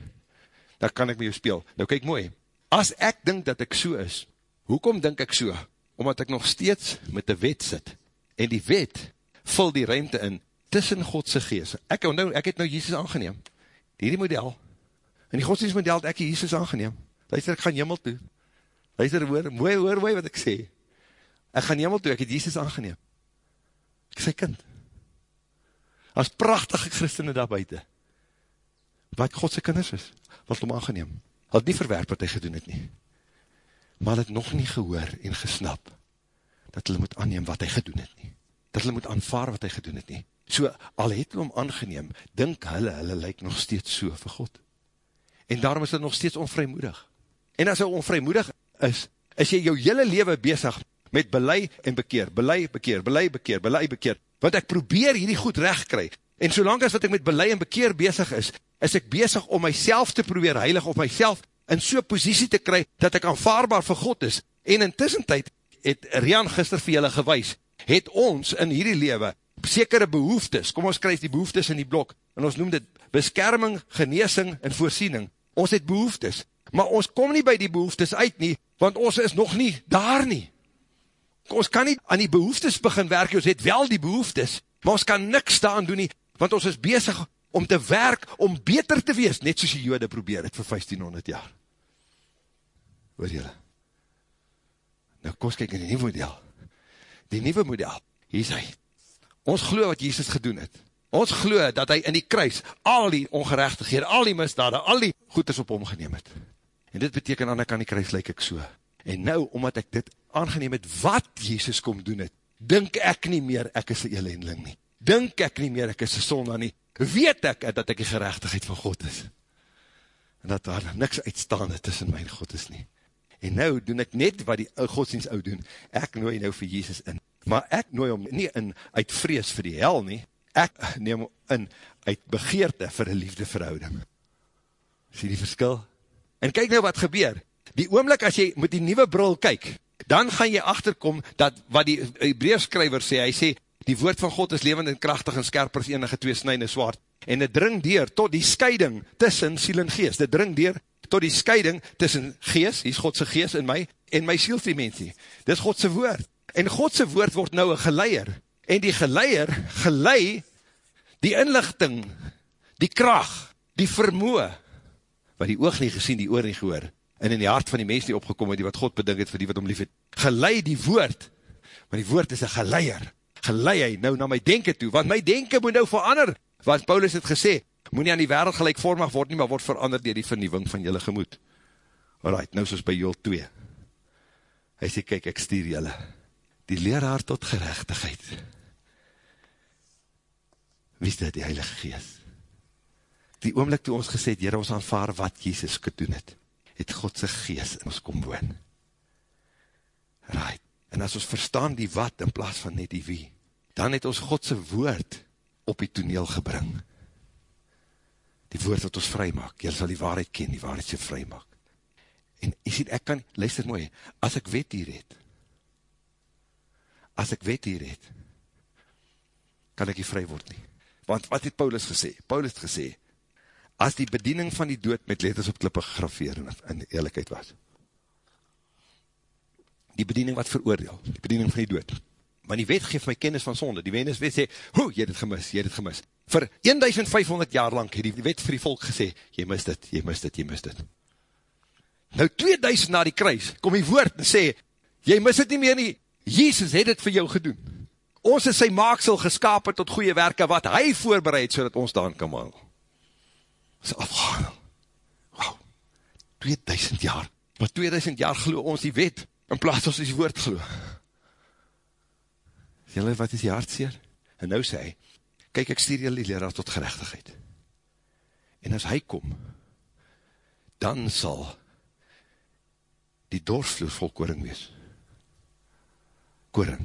dan kan ek met jou speel. Nou kyk mooi, as ek dink dat ek so is, hoekom dink ek so? Omdat ek nog steeds met die wet sit, en die wet vul die ruimte in, tussen Godse geest. Ek, nou, ek het nou Jesus aangeneem, hierdie model, in die godsdienstmodel het ek Jesus aangeneem, luister, ek gaan jimmel toe, luister, hoor, mooi, hoor, mooi wat ek sê, ek gaan jimmel toe, ek het Jesus aangeneem, ek sê kind, as prachtige christene daar buiten, wat Godse kinders is, wat hom aangeneem, had nie verwerp wat hy gedoen het nie, maar het nog nie gehoor en gesnap, dat hulle moet aanneem wat hy gedoen het nie, dat hulle moet aanvaar wat hy gedoen het nie, so al het hulle om aangeneem, dink hulle, hulle lyk nog steeds so vir God, en daarom is hulle nog steeds onvrymoedig, en as hy onvrymoedig is, is jy jou hele leven bezig met belei en bekeer, belei, bekeer, belei, bekeer, belei, bekeer, want ek probeer hierdie goed recht kry, en solang as wat ek met belei en bekeer bezig is, is ek bezig om myself te probeer heilig, of myself in so'n positie te kry, dat ek aanvaarbaar vir God is, en in tussentijd, het Rian gister vir julle gewys, het ons in hierdie lewe, sekere behoeftes, kom ons krijg die behoeftes in die blok, en ons noem dit beskerming, geneesing en voorsiening, ons het behoeftes, maar ons kom nie by die behoeftes uit nie, want ons is nog nie daar nie. Ons kan nie aan die behoeftes begin werk, ons het wel die behoeftes, maar ons kan niks daan doen nie, want ons is bezig om te werk, om beter te wees, net soos die jode probeer het vir 1500 jaar. Hoor jylle? Nou kom ons kyk in die nieuwe model. Die nieuwe model, hier is hy. Ons glo wat Jesus gedoen het. Ons glo dat hy in die kruis al die ongerechtigheid, al die misdade, al die goeders op hom geneem het. En dit beteken aan ek aan die kruis lyk ek so. En nou, omdat ek dit aangeneem het, wat Jesus kom doen het, dink ek nie meer ek is een elendling nie. Dink ek nie meer ek is een sonda nie. Weet ek dat ek die gerechtigheid van God is. En dat daar niks uitstaande tussen my en God is nie. En nou doen ek net wat die godsdienst ou doen. Ek nooi nou vir Jesus in. Maar ek nooi hom nie in uit vrees vir die hel nie. Ek neem in uit begeerte vir een liefde verhouding. Sien die verskil? En kyk nou wat gebeur. Die oomlik as jy met die nieuwe bril kyk, dan gaan jy achterkom dat wat die Hebreerskryver sê, hy sê, die woord van God is levend en krachtig en skerper as enige twee snijne zwaard. En het dring deur tot die scheiding tussen siel en geest. Het dring deur tot die scheiding tussen geest, hier is Godse geest in my, en my sieldimensie. Dit is Godse woord. En Godse woord word nou een geleier. En die geleier gelei die inlichting, die kracht, die vermoe, wat die oog nie gesien, die oor nie gehoor, en in die hart van die mens nie opgekom, die wat God bedink het vir die wat om lief het, gelei die woord, maar die woord is een geleier, gelei hy nou na my denken toe, want my denken moet nou verander, wat Paulus het gesê, moet nie aan die wereld gelijkvormig word nie, maar word verander dier die vernieuwing van jylle gemoed. Alright, nou soos by Joel 2. Hy sê, kyk, ek stuur jylle, die leraar tot gerechtigheid. Wie is dit, die Heilige Geest? Die oomlik toe ons gesê het, Heere, ons aanvaar wat Jesus gedoen het, het Godse Geest in ons kom woon. Right. En as ons verstaan die wat in plaas van net die wie, dan het ons Godse woord op die toneel gebring die woord wat ons vry maak, jy sal die waarheid ken, die waarheid sy vry maak. En jy sê, ek kan, luister mooi, as ek wet hier het, as ek wet hier het, kan ek nie vry word nie. Want wat het Paulus gesê? Paulus het gesê, as die bediening van die dood met letters op klippe gegrafeer in, in eerlijkheid was, die bediening wat veroordeel, die bediening van die dood, want die wet geef my kennis van sonde, die wet sê, hoe, jy het het gemis, jy het het gemis, vir 1500 jaar lang het die wet vir die volk gesê, jy mis dit, jy mis dit, jy mis dit. Nou 2000 na die kruis, kom die woord en sê, jy mis dit nie meer nie, Jesus het dit vir jou gedoen. Ons is sy maaksel geskapen tot goeie werke, wat hy voorbereid, so dat ons daan kan maak. Dis afgehandel. Wauw, 2000 jaar, maar 2000 jaar geloof ons die wet, in plaas ons die woord geloof. Julle, wat is die hartseer? En nou sê hy, kyk ek stuur julle die leraar tot gerechtigheid. En as hy kom, dan sal die dorsvloer vol koring wees. Koring,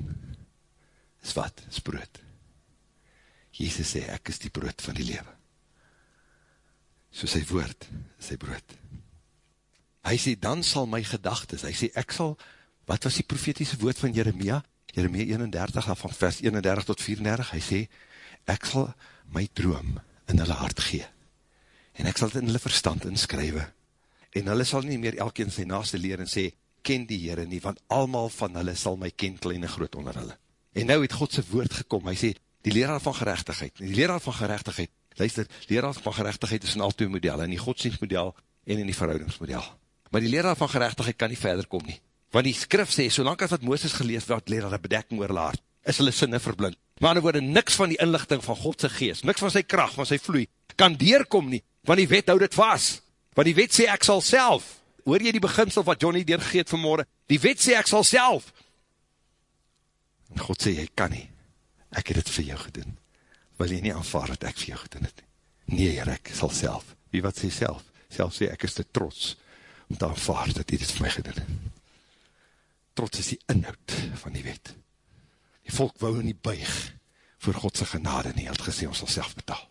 is wat? Is brood. Jezus sê, ek is die brood van die lewe. So sy woord, sy brood. Hy sê, dan sal my gedagtes, hy sê, ek sal, wat was die profetiese woord van Jeremia? Jeremia 31, van vers 31 tot 34, hy sê, ek sal my droom in hulle hart gee, en ek sal het in hulle verstand inskrywe, en hulle sal nie meer elkeen sy naaste leer en sê, ken die Heere nie, want almal van hulle sal my ken, klein en groot onder hulle. En nou het Godse woord gekom, hy sê, die leraar van gerechtigheid, die leraar van gerechtigheid, luister, leraar van gerechtigheid is in al twee model, in die godsdienstmodel en in die verhoudingsmodel. Maar die leraar van gerechtigheid kan nie verder kom nie. Want die skrif sê, solang as wat Mooses gelees werd, leer hulle bedekking oor laard, is hulle sinne verblind. Maar in woorde, niks van die inlichting van Godse geest, niks van sy kracht, van sy vloei, kan deurkom nie, want die wet hou dit vast. Want die wet sê, ek sal self, hoor jy die beginsel wat Johnny deurgegeet vanmorgen, die wet sê, ek sal self. En God sê, jy kan nie, ek het dit vir jou gedoen. Wil jy nie aanvaard dat ek vir jou gedoen het? Nee, Heer, ek sal self. Wie wat sê self? Self sê, ek is te trots, om te aanvaard dat jy dit vir my gedoen het. Trots is die inhoud van die wet. Die volk wou nie buig voor Godse genade nie, het gesê, ons sal self betaal.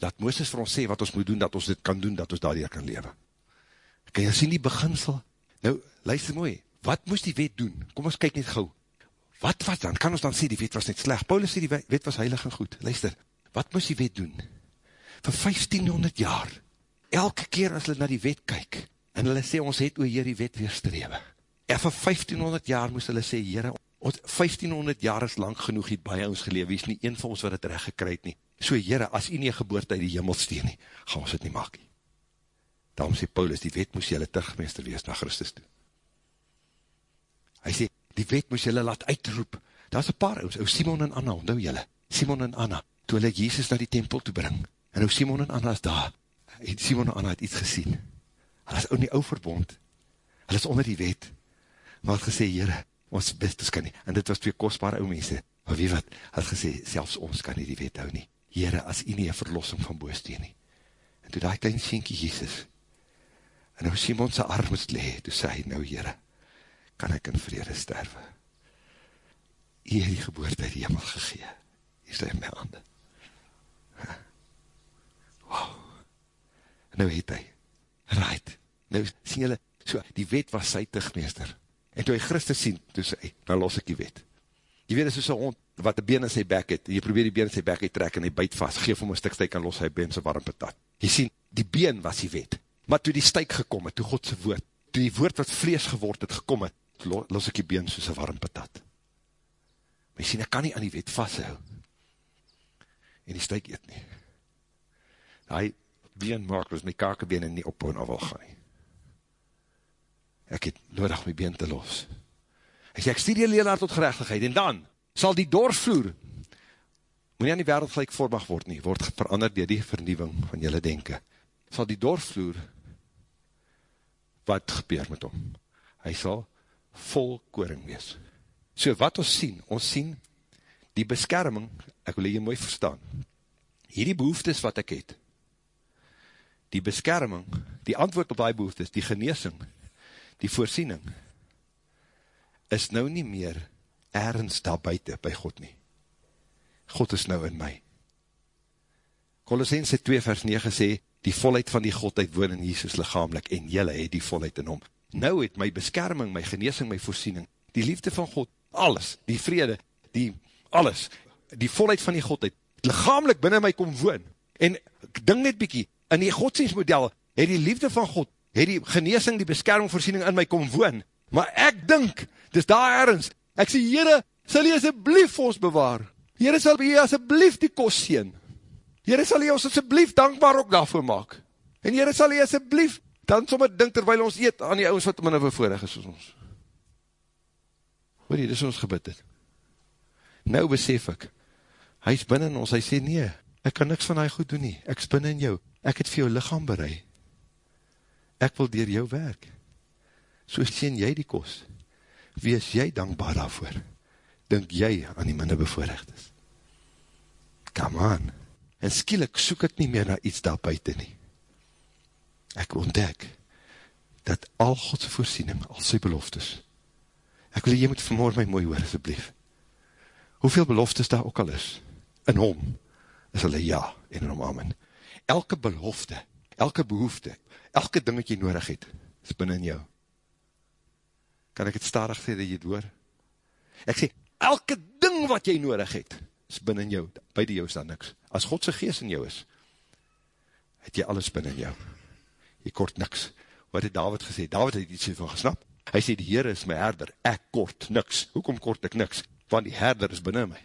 Laat Mooses vir ons sê wat ons moet doen, dat ons dit kan doen, dat ons daardier kan lewe. Kan jy sien die beginsel? Nou, luister mooi, wat moes die wet doen? Kom ons kyk net gauw. Wat was dan? Kan ons dan sê die wet was net sleg? Paulus sê die wet was heilig en goed. Luister, wat moes die wet doen? Vir 1500 jaar, elke keer as hulle na die wet kyk, en hulle sê, ons het oor hier die wet weerstrewe. En vir 1500 jaar moes hulle sê, Heere, ons 1500 jaar is lang genoeg het by ons gelewe, is nie een van ons wat het recht gekryd nie. So Heere, as u nie geboorte uit die hemel steen nie, gaan ons het nie maak nie. Daarom sê Paulus, die wet moes jylle terugmeester wees na Christus toe. Hy sê, die wet moes jylle laat uitroep. Daar is een paar ouds, ou Simon en Anna, onthou jylle, Simon en Anna, toe hulle Jezus na die tempel toe bring, en ou Simon en Anna is daar, en Simon en Anna het iets gesien, hulle is ook nie ou verbond, hulle is onder die wet, maar het gesê, Heere, ons bestes kan nie, en dit was twee kostbare ou mense, maar wie wat, het gesê, selfs ons kan nie die wet hou nie, Heere, as u nie een verlossing van boosteen nie, en toe die klein sienkie Jesus, en nou Simon sy arm is lee, toe sê hy, nou Heere, kan ek in vrede sterwe, hy het die geboorte uit die hemel gegee, hier sê my handen, wow, en nou het hy, right, nou sien julle, so, die wet was sy tigmeester, En toe hy Christus sien, toe sê hy, nou los ek die wet. Jy weet, is soos een hond, wat die been in sy bek het, en jy probeer die been in sy bek uittrek, en hy byt vast, geef hom een stuk stuik, en los hy been sy warm patat. Jy sien, die been was die wet. Maar toe die stuik gekom het, toe Godse woord, toe die woord wat vlees geword het gekom het, los ek die been soos een warm patat. Maar jy sien, ek kan nie aan die wet vasthou. En die stuik eet nie. Hy been maak, was my kakebeen nie ophou en afval gaan nie ek het nodig my been te los. Hy sê, ek stuur die leraar tot gerechtigheid, en dan sal die doorvloer, moet nie aan die wereld gelijk voormag word nie, word veranderd door die vernieuwing van jylle denken, sal die doorvloer, wat gebeur met hom? Hy sal vol koring wees. So wat ons sien, ons sien die beskerming, ek wil jy mooi verstaan, hierdie behoeftes wat ek het, die beskerming, die antwoord op die behoeftes, die geneesing, die voorsiening, is nou nie meer ergens daar buiten by God nie. God is nou in my. Colossense 2 vers 9 sê, die volheid van die Godheid woon in Jesus lichamelik, en jylle het die volheid in hom. Nou het my beskerming, my geneesing, my voorsiening, die liefde van God, alles, die vrede, die alles, die volheid van die Godheid, lichamelik binnen my kom woon. En ek ding net bykie, in die godsdienstmodel, het die liefde van God het die geneesing, die beskerming, voorsiening in my kom woon. Maar ek dink, dis daar ergens, ek sê, Heere, sal jy asjeblief ons bewaar? Heere, sal jy asjeblief die kos sien? Heere sal jy ons asjeblief dankbaar ook daarvoor maak. En Heere sal jy asjeblief, dan sommer dink terwijl ons eet aan die ouwens wat minder bevoordig is soos ons. Hoor jy, dis ons gebid het. Nou besef ek, hy is binnen ons, hy sê nee, ek kan niks van hy goed doen nie, ek is binnen jou, ek het vir jou lichaam bereid, ek wil dier jou werk, so sien jy die kos, wees jy dankbaar daarvoor, dink jy aan die minder bevoorrecht is. Come on, en skielik soek ek nie meer na iets daar buiten nie. Ek ontdek, dat al Godse voorsiening, al sy beloftes, ek wil jy moet vanmorgen my mooi hoor, asjeblief, hoeveel beloftes daar ook al is, in hom, is hulle ja, en in hom amen. Elke belofte, elke behoefte, elke ding wat jy nodig het, is binnen jou. Kan ek het starig sê dat jy het hoor? Ek sê, elke ding wat jy nodig het, is binnen jou, die jou is daar niks. As Godse geest in jou is, het jy alles binnen jou. Jy kort niks. Wat het David gesê? David het iets van gesnap. Hy sê, die Heere is my herder, ek kort niks. Hoekom kort ek niks? Want die herder is binnen my.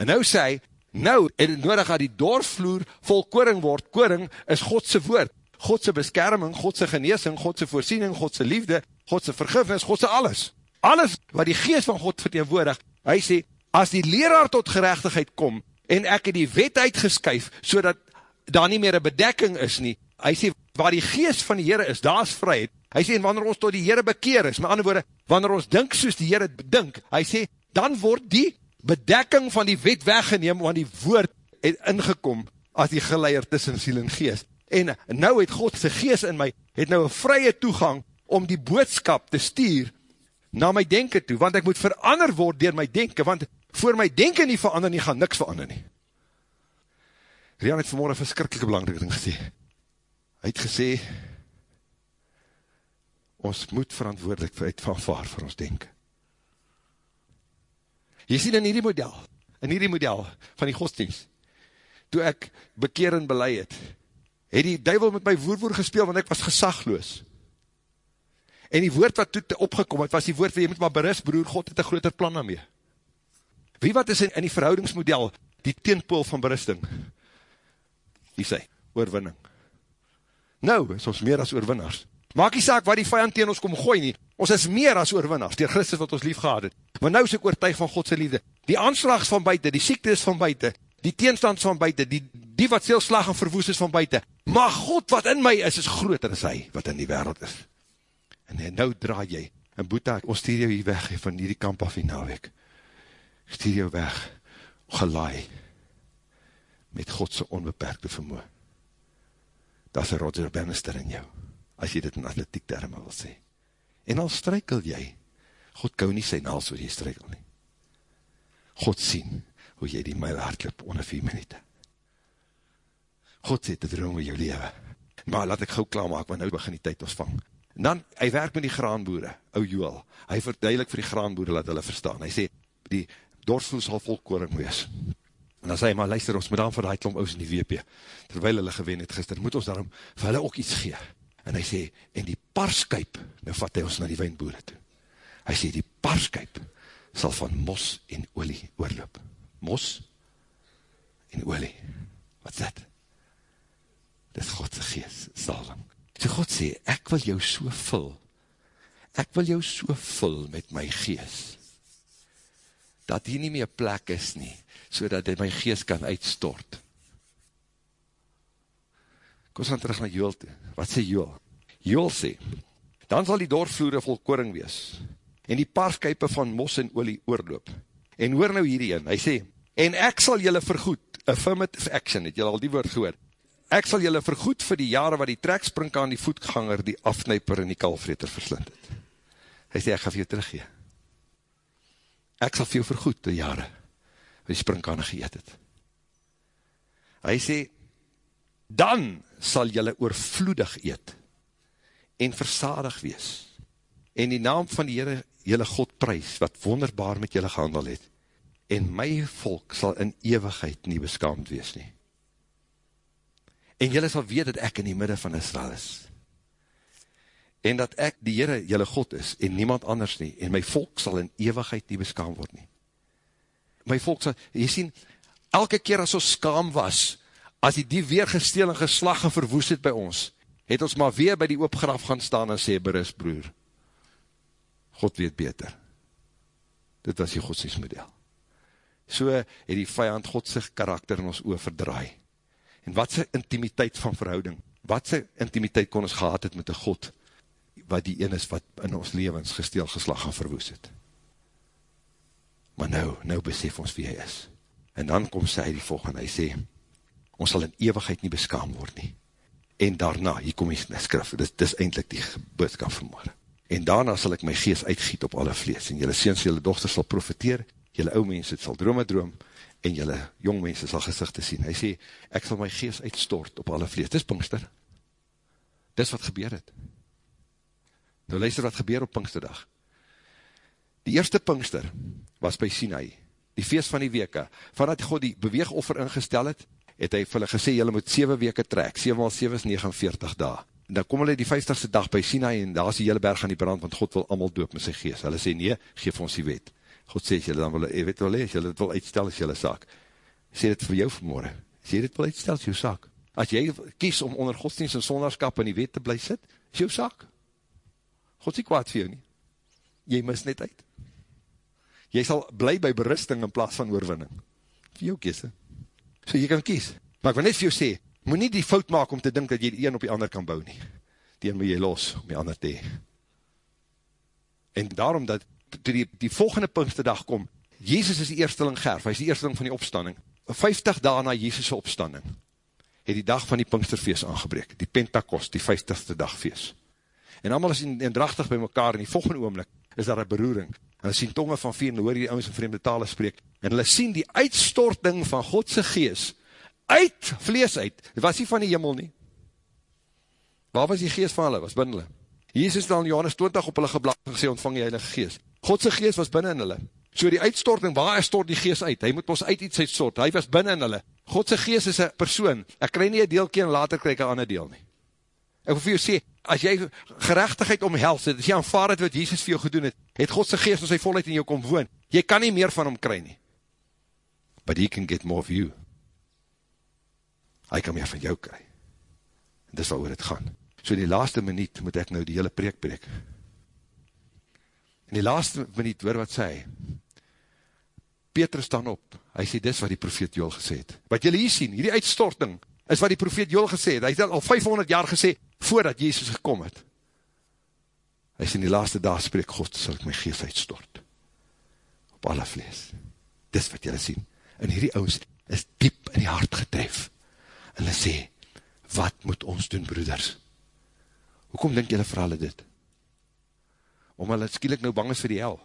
En nou sê hy, nou, en het nodig dat die doorvloer vol koring word, koring is Godse woord, Godse beskerming, Godse geneesing, Godse voorsiening, Godse liefde, Godse vergifnis, Godse alles. Alles wat die geest van God verteenwoordig, hy sê, as die leraar tot gerechtigheid kom, en ek het die wet uitgeskyf, so dat daar nie meer een bedekking is nie, hy sê, waar die geest van die Heere is, daar is vryheid, hy sê, en wanneer ons tot die Heere bekeer is, met ander woorde, wanneer ons dink soos die Heere dink, hy sê, dan word die bedekking van die wet weggeneem, want die woord het ingekom, as die geleier tussen siel en geest, en nou het Godse geest in my, het nou een vrye toegang, om die boodskap te stuur, na my denken toe, want ek moet verander word door my denken, want voor my denken nie verander nie, gaan niks verander nie. Rian het vanmorgen verskrikkelijke belangrike ding gesê. Hy het gesê, ons moet verantwoordelik vir het vanvaar vir ons denken. Jy sien in hierdie model, in hierdie model van die godsdienst, toe ek bekeer en beleid het, het die duivel met my woerwoer gespeel, want ek was gesagloos. En die woord wat toe opgekom het, was die woord, jy moet maar beris, broer, God het een groter plan aan mee. Wie wat is in, in die verhoudingsmodel, die teenpool van berusting? Die sê, oorwinning. Nou, is ons meer as oorwinnaars. Maak die saak waar die vijand tegen ons kom gooi nie, ons is meer as oorwinnaars, dier Christus wat ons lief gehad het. Maar nou is ek oortuig van Godse liefde. Die aanslags van buiten, die siekte is van buiten, die teenstand van buiten, die, die wat seelslag en verwoes is van buiten. Maar God wat in my is, is groter as hy wat in die wereld is. En nou draai jy, en Boeta, ons stuur jou hier weg, van hierdie kamp af die naweek. Stuur jou weg, gelaai, met Godse onbeperkte vermoe. Dat is een Roger Bannister in jou, as jy dit in atletiek termen wil sê. En al strykel jy, God kou nie sy naals oor jy strykel nie. God sien, hoe jy die myl hardloop onder vier minuut. God sê, dit roem oor jou leven. Maar laat ek gauw klaarmaak, want nou begin die tyd ons vang. En dan, hy werk met die graanboere, ou Joel. Hy verduidelik vir die graanboere, laat hulle verstaan. Hy sê, die dorsvoel sal volkoring wees. En dan sê hy, maar luister, ons moet dan vir die klomp ous in die WP, terwijl hulle gewen het gister, moet ons daarom vir hulle ook iets gee. En hy sê, en die parskuip, nou vat hy ons na die wijnboere toe. Hy sê, die parskuip sal van mos en olie oorloop mos en olie. Wat is dit? Dit is Godse geest, salving. So God sê, ek wil jou so vul, ek wil jou so vul met my geest, dat hier nie meer plek is nie, so dat my geest kan uitstort. Kom ons gaan terug na Joel toe. Wat sê Joel? Joel sê, dan sal die doorvloere vol koring wees, en die paarskuipe van mos en olie oorloop. En hoor nou hierdie in, hy sê, en ek sal julle vergoed, affirmative action, het julle al die woord gehoor, ek sal julle vergoed vir die jare wat die trekspring aan die voetganger, die afknijper en die kalvreter verslind het. Hy sê, ek ga vir jou teruggeen. Ek sal vir jou vergoed die jare, wat die springkane geëet het. Hy sê, dan sal julle oorvloedig eet, en versadig wees, en die naam van die Heere, julle God prijs, wat wonderbaar met julle gehandel het, en my volk sal in eeuwigheid nie beskaamd wees nie. En jylle sal weet dat ek in die midde van Israel is. En dat ek die Heere jylle God is, en niemand anders nie, en my volk sal in eeuwigheid nie beskaamd word nie. My volk sal, jy sien, elke keer as ons skaam was, as die dief weer gesteel en geslag en verwoes het by ons, het ons maar weer by die oopgraf gaan staan en sê, beris broer, God weet beter. Dit was die godsdienstmodel. So het die vijand Godse karakter in ons oor verdraai. En wat sy intimiteit van verhouding, wat sy intimiteit kon ons gehad het met die God, wat die een is wat in ons levens gesteel geslag en verwoes het. Maar nou, nou besef ons wie hy is. En dan kom sy die volgende, hy sê, ons sal in eeuwigheid nie beskaam word nie. En daarna, hier kom die skrif, dit, is eindelijk die boodskap van morgen. En daarna sal ek my geest uitgiet op alle vlees, en jylle seens, jylle dochters sal profiteer, jylle ou mens het sal drome droom, en jylle jong mense sal gezichte sien. Hy sê, ek sal my geest uitstort op alle vlees. Dis Pinkster. Dis wat gebeur het. Nou luister wat gebeur op Pinksterdag. Die eerste Pinkster was by Sinai, die feest van die weke. Vanat God die beweegoffer ingestel het, het hy vir hulle gesê, jylle moet 7 weke trek, 7 mal 7 is 49 dae. En dan kom hulle die 50ste dag by Sinai, en daar is die hele berg aan die brand, want God wil allemaal doop met sy geest. Hulle sê, nee, geef ons die wet. God sê, as jylle dan wil, jy weet wel, as jylle dit wil uitstel, is jylle saak. Sê dit vir jou vanmorgen. As jy dit wil uitstel, is jou saak. As jy kies om onder godsdienst en sondagskap in die wet te bly sit, is jou saak. God sê kwaad vir jou nie. Jy mis net uit. Jy sal bly by berusting in plaas van oorwinning. Vir jou kies, So jy kan kies. Maar ek wil net vir jou sê, moet nie die fout maak om te dink dat jy die een op die ander kan bou nie. Die een moet jy los om die ander te hee. En daarom dat toe die, die volgende Pinksterdag kom, Jezus is die eersteling gerf, hy is die eersteling van die opstanding. 50 dagen na Jezus' opstanding, het die dag van die Pinksterfeest aangebreek, die Pentakost, die 50ste dagfeest. En allemaal is eendrachtig by mekaar, in die volgende oomlik is daar een beroering, en hulle sien tonge van vier, en hoor die ouwens in vreemde talen spreek, en hulle sien die uitstorting van Godse geest, uit vlees uit, het was nie van die jimmel nie. Waar was die geest van hulle, was binnen hulle. Al in Johannes 20 op hulle geblad en gesê, ontvang die heilige geest. Godse geest was binnen hulle. So die uitstorting, waar stort die geest uit? Hy moet ons uit iets uitstort, hy was binnen hulle. Godse geest is een persoon, ek krij nie een deelkie en later krij ek een ander deel nie. Ek wil vir jou sê, as jy gerechtigheid omhels het, as jy aanvaard het wat Jesus vir jou gedoen het, het Godse geest in sy volheid in jou kom woon, jy kan nie meer van hom kry nie. But he can get more of you. Hy kan meer van jou kry. En dis wat oor het gaan. So in die laaste minuut moet ek nou die hele preek preek. In die laaste minuut, hoor wat sê Petrus staan op, hy sê, dis wat die profeet Joel gesê het. Wat julle hier sien, hierdie uitstorting, is wat die profeet Joel gesê het. Hy het al 500 jaar gesê, voordat Jezus gekom het. Hy sê, in die laaste dag spreek God, sal ek my geest uitstort. Op alle vlees. Dis wat julle sien. En hierdie ouds is diep in die hart getref. En hulle sê, wat moet ons doen, broeders? Hoekom denk julle vir hulle dit? Om hulle skielik nou bang is vir die hel.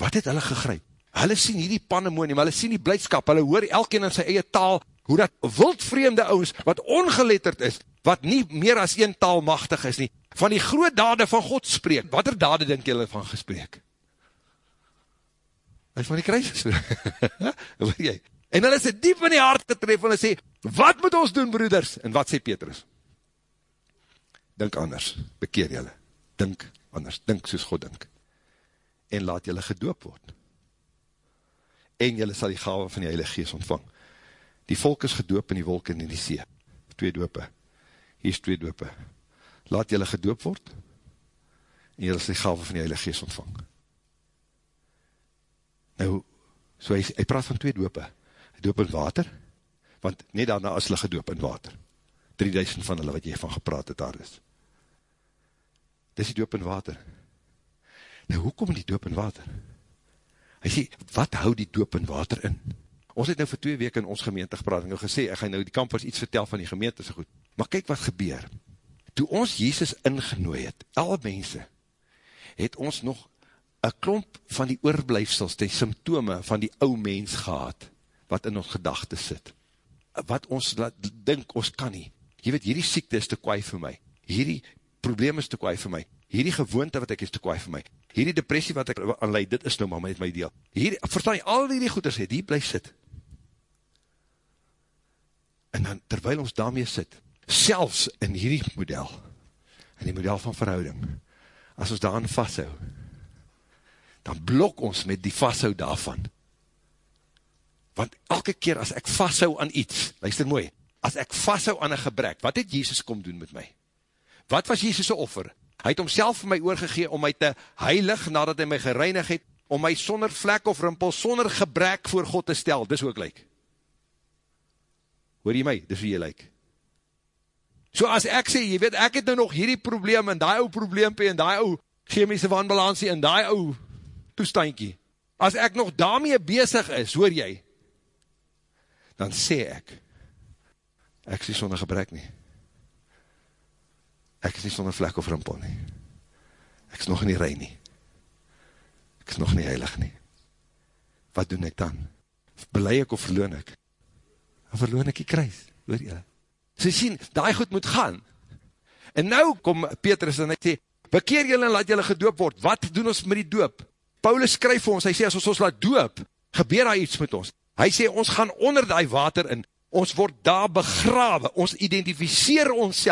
Wat het hulle gegryp? Hulle sien hierdie pandemonium, hulle sien die blijdskap, hulle hoor elkeen in sy eie taal, hoe dat wildvreemde ouds, wat ongeletterd is, wat nie meer as een taal machtig is nie, van die groot dade van God spreek. Wat er dade denk julle van gespreek? Hy van die kruis gespreek. en hulle sê diep in die hart getref, en hulle sê, wat moet ons doen, broeders? En wat sê Petrus? Dink anders, bekeer julle. Dink anders, dink soos God dink. En laat julle gedoop word. En julle sal die gave van die Heilige Geest ontvang. Die volk is gedoop in die wolk en in die see. Twee doope. Hier is twee doope. Laat julle gedoop word. En julle sal die gave van die Heilige Geest ontvang. Nou, so hy, hy praat van twee doope. Doop in water, want net daarna is hulle gedoop in water. 3000 van hulle wat jy van gepraat het daar is. Dis die doop in water. Nou, hoe kom die doop in water? Hy sê, wat hou die doop in water in? Ons het nou vir twee weke in ons gemeente gepraat, en nou gesê, ek ga nou die kampers iets vertel van die gemeente, so goed. Maar kyk wat gebeur. Toe ons Jezus ingenooi het, alle mense, het ons nog een klomp van die oorblijfsels, die symptome van die ou mens gehad, wat in ons gedachte sit. Wat ons laat dink, ons kan nie. Jy weet, hierdie siekte is te kwaai vir my. Hierdie probleem is te kwaai vir my. Hierdie gewoonte wat ek is te kwaai vir my. Hierdie depressie wat ek aanleid, dit is nou maar met my deel. Hierdie, verstaan jy, al die goeders het, hier blijf sit. En dan, terwijl ons daarmee sit, selfs in hierdie model, in die model van verhouding, as ons daaraan vasthou, dan blok ons met die vasthou daarvan, Want elke keer as ek vasthou aan iets, luister mooi, as ek vasthou aan een gebrek, wat het Jezus kom doen met my? Wat was Jezus' offer? Hy het homself vir my oorgegee om my te heilig, nadat hy my gereinig het, om my sonder vlek of rimpel, sonder gebrek voor God te stel, dis ek lyk. Hoor jy my, dis hoe jy lyk. So as ek sê, jy weet, ek het nou nog hierdie probleem, en die ou probleempie, en die ou chemische wanbalansie, en die ou toestandkie, as ek nog daarmee bezig is, hoor jy, dan sê ek, ek is nie sonder gebrek nie. Ek is nie sonder vlek of rimpel nie. Ek is nog nie rein nie. Ek is nog nie heilig nie. Wat doen ek dan? Belei ek of verloon ek? Dan verloon ek die kruis, hoor jy? So sien, die goed moet gaan. En nou kom Petrus en hy sê, bekeer jylle en laat jylle gedoop word. Wat doen ons met die doop? Paulus skryf vir ons, hy sê, as ons ons laat doop, gebeur daar iets met ons. Hy sê, ons gaan onder die water in, ons word daar begrawe, ons identificeer ons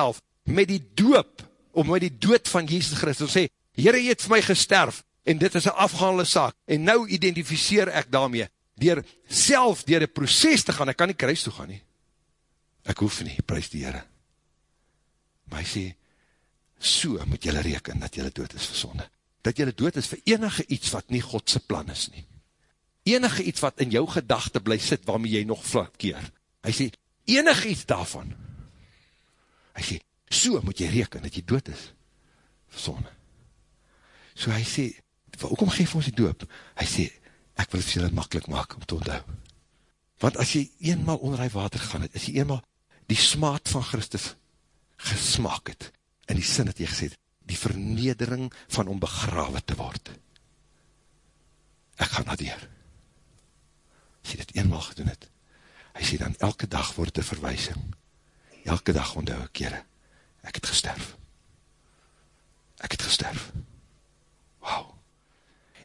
met die doop, of met die dood van Jesus Christus, ons sê, Heere, jy het vir my gesterf, en dit is een afgehandelde saak, en nou identificeer ek daarmee, dier self, dier die proces te gaan, ek kan nie kruis toe gaan nie, ek hoef nie, prijs die Heere, maar hy sê, so moet jylle reken, dat jylle dood is vir sonde, dat jylle dood is vir enige iets, wat nie Godse plan is nie, enige iets wat in jou gedachte bly sit, waarmee jy nog vlak keer, hy sê, enige iets daarvan, hy sê, so moet jy reken, dat jy dood is, vir sonde, so hy sê, hoekom geef ons die doop, hy sê, ek wil het vir julle makkelijk maak, om te onthou, want as jy eenmaal onder die water gegaan het, as jy eenmaal die smaad van Christus gesmaak het, in die sin het jy gesê, die vernedering van om begrawe te word, ek gaan nadeer, as jy dit eenmaal gedoen het, hy sê dan elke dag word een verwijsing, elke dag onthou ek kere, ek het gesterf, ek het gesterf, wauw,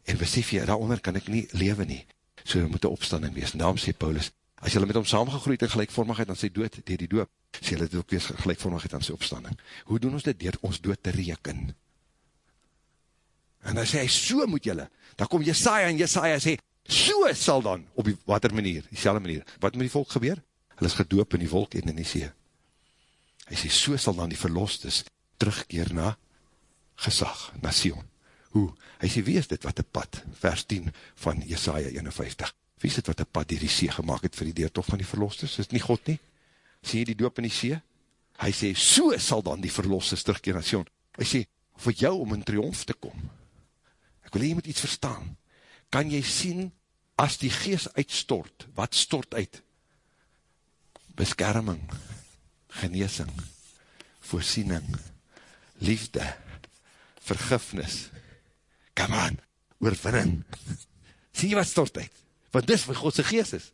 en besef jy, daaronder kan ek nie leven nie, so moet een opstanding wees, en daarom sê Paulus, as jylle met hom samengegroeid in gelijkvormigheid aan sy dood, dier die doop, sê jylle dit ook wees gelijkvormigheid aan sy opstanding, hoe doen ons dit, dier ons dood te reken, en dan sê hy, so moet jylle, dan kom Jesaja en Jesaja sê, so sal dan, op die water manier, die selwe manier, wat met die volk gebeur? Hulle is gedoop in die wolk en in die see. Hy sê, so sal dan die verlostes terugkeer na gesag, na Sion. Hoe? Hy sê, wie is dit wat die pad, vers 10 van Jesaja 51, wie is dit wat die pad die die see gemaakt het vir die deertocht van die verlostes? Is het nie God nie? Sê jy die doop in die see? Hy sê, so sal dan die verlostes terugkeer na Sion. Hy sê, vir jou om in triomf te kom. Ek wil jy moet iets verstaan. Kan jy sien as die gees uitstort, wat stort uit? Beskerming, geneesing, voorsiening, liefde, vergifnis, come on, oorwinning. Sien jy wat stort uit? Want dis wat Godse gees is.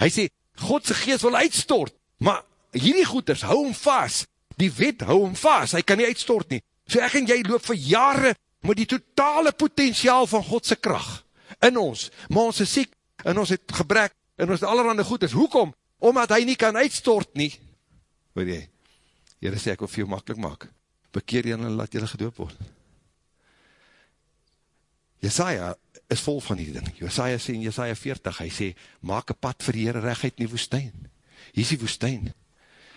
Hy sê, Godse gees wil uitstort, maar hierdie goeders, hou hom vast, die wet hou hom vast, hy kan nie uitstort nie. So ek en jy loop vir jare met die totale potentiaal van Godse kracht in ons, maar ons is siek, en ons het gebrek, en ons het allerhande goed is, hoekom? Omdat hy nie kan uitstort nie, weet jy, Heere sê ek wil vir jou makkelijk maak, bekeer jy en laat jy gedoop word. Jesaja is vol van die ding, Jesaja sê in Jesaja 40, hy sê, maak een pad vir die Heere rechtheid in die woestijn, hier is die woestijn,